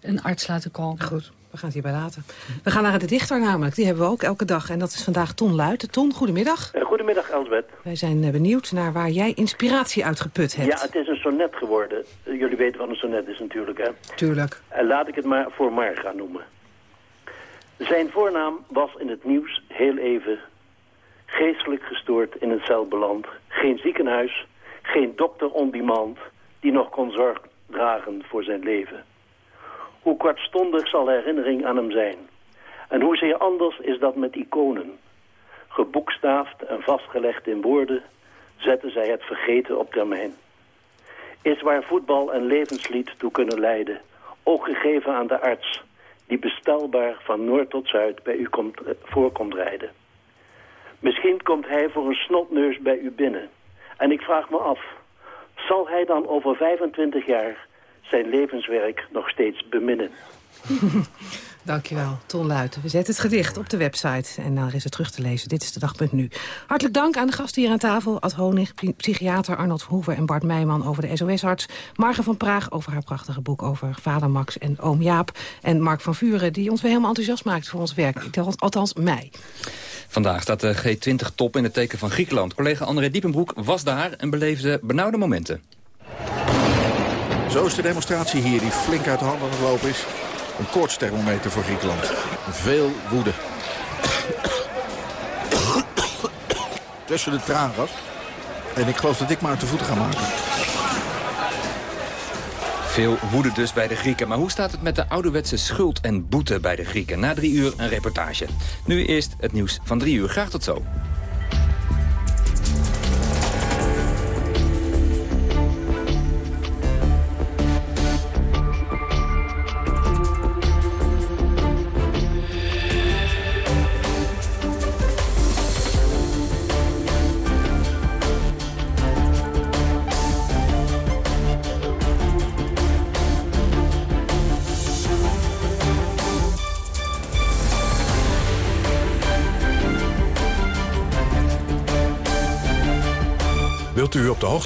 een arts laten komen. Goed. We gaan het hierbij laten. We gaan naar de dichter namelijk. Die hebben we ook elke dag. En dat is vandaag Ton Luiten. Ton, goedemiddag. Eh, Goedemiddag, Elsbeth. Wij zijn eh, benieuwd naar waar jij inspiratie uit geput hebt. Ja, het is een sonnet geworden. Eh, Jullie weten wat een sonnet is natuurlijk, hè? Tuurlijk. En laat ik het maar voor Marga noemen. Zijn voornaam was in het nieuws heel even geestelijk gestoord in een cel beland. Geen ziekenhuis, geen dokter on demand die nog kon zorg dragen voor zijn leven. Hoe kortstondig zal herinnering aan hem zijn? En hoezeer anders is dat met iconen? Geboekstaafd en vastgelegd in woorden zetten zij het vergeten op termijn. Is waar voetbal en levenslied toe kunnen leiden, ook gegeven aan de arts, die bestelbaar van noord tot zuid bij u komt, eh, voorkomt rijden. Misschien komt hij voor een snotneus bij u binnen. En ik vraag me af, zal hij dan over 25 jaar zijn levenswerk nog steeds beminnen? (laughs) Dankjewel, Ton Luiten. We zetten het gedicht op de website en daar is het terug te lezen. Dit is de dag.nu. Hartelijk dank aan de gasten hier aan tafel. Ad Honig, psy- psychiater Arnold Verhoeven en Bart Meijman over de SOS-arts. Marga van Praag over haar prachtige boek over vader Max en oom Jaap. En Mark van Vuren die ons weer helemaal enthousiast maakt voor ons werk. Althans, mij. Vandaag staat de G20-top in het teken van Griekenland. Collega André Diepenbroek was daar en beleefde benauwde momenten. Zo is de demonstratie hier die flink uit de hand aan het lopen is. Een koortsthermometer voor Griekenland. Veel woede. Tussen de traangas. En ik geloof dat ik maar uit de voeten ga maken. Veel woede dus bij de Grieken. Maar hoe staat het met de ouderwetse schuld en boete bij de Grieken? Na drie uur een reportage. Nu eerst het nieuws van drie uur. Graag tot zo.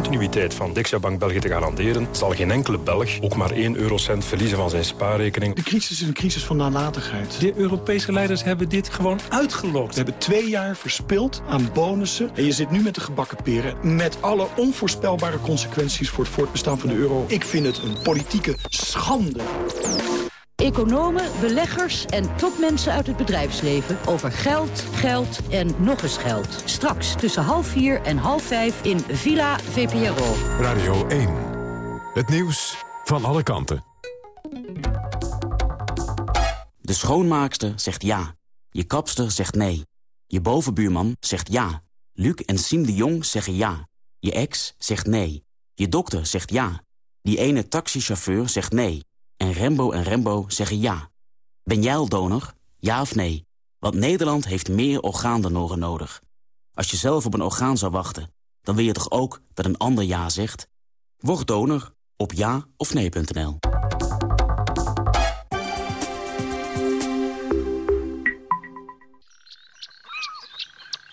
Continuïteit van Dexia Bank België te garanderen... zal geen enkele Belg ook maar 1 eurocent verliezen van zijn spaarrekening. De crisis is een crisis van nalatigheid. De Europese leiders hebben dit gewoon uitgelokt. We hebben twee jaar verspild aan bonussen. En je zit nu met de gebakken peren. Met alle onvoorspelbare consequenties voor het voortbestaan van de euro. Ik vind het een politieke schande. Economen, beleggers en topmensen uit het bedrijfsleven over geld, geld en nog eens geld. Straks tussen half vier en half vijf in Villa VPRO. Radio 1. Het nieuws van alle kanten. De schoonmaakster zegt ja. Je kapster zegt nee. Je bovenbuurman zegt ja. Luc en Siem de Jong zeggen ja. Je ex zegt nee. Je dokter zegt ja. Die ene taxichauffeur zegt nee. En Rembo en Rembo zeggen ja. Ben jij al donor? Ja of nee? Want Nederland heeft meer orgaandonoren nodig. Als je zelf op een orgaan zou wachten, dan wil je toch ook dat een ander ja zegt? Word donor op ja of nee.nl.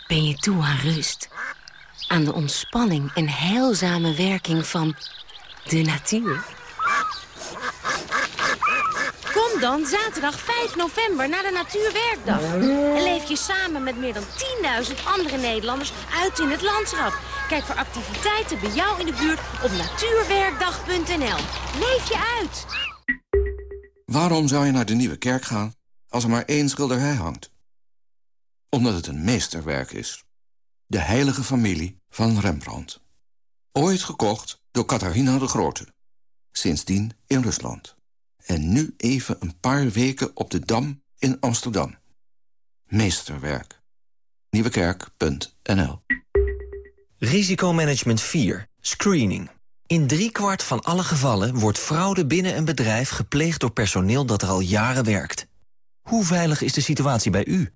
Ben je toe aan rust? Aan de ontspanning en heilzame werking van de natuur? Dan zaterdag 5 november naar de Natuurwerkdag. En leef je samen met meer dan 10.000 andere Nederlanders uit in het landschap. Kijk voor activiteiten bij jou in de buurt op natuurwerkdag.nl. Leef je uit! Waarom zou je naar de Nieuwe Kerk gaan als er maar één schilderij hangt? Omdat het een meesterwerk is. De heilige familie van Rembrandt. Ooit gekocht door Catharina de Grote. Sindsdien in Rusland. En nu even een paar weken op de Dam in Amsterdam. Meesterwerk. Nieuwekerk.nl Risicomanagement 4. Screening. In driekwart van alle gevallen wordt fraude binnen een bedrijf gepleegd door personeel dat er al jaren werkt. Hoe veilig is de situatie bij u?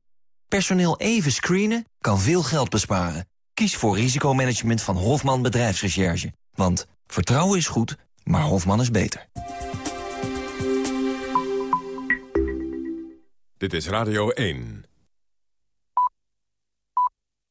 Personeel even screenen kan veel geld besparen. Kies voor risicomanagement van Hofman Bedrijfsrecherche. Want vertrouwen is goed, maar Hofman is beter. Dit is Radio 1.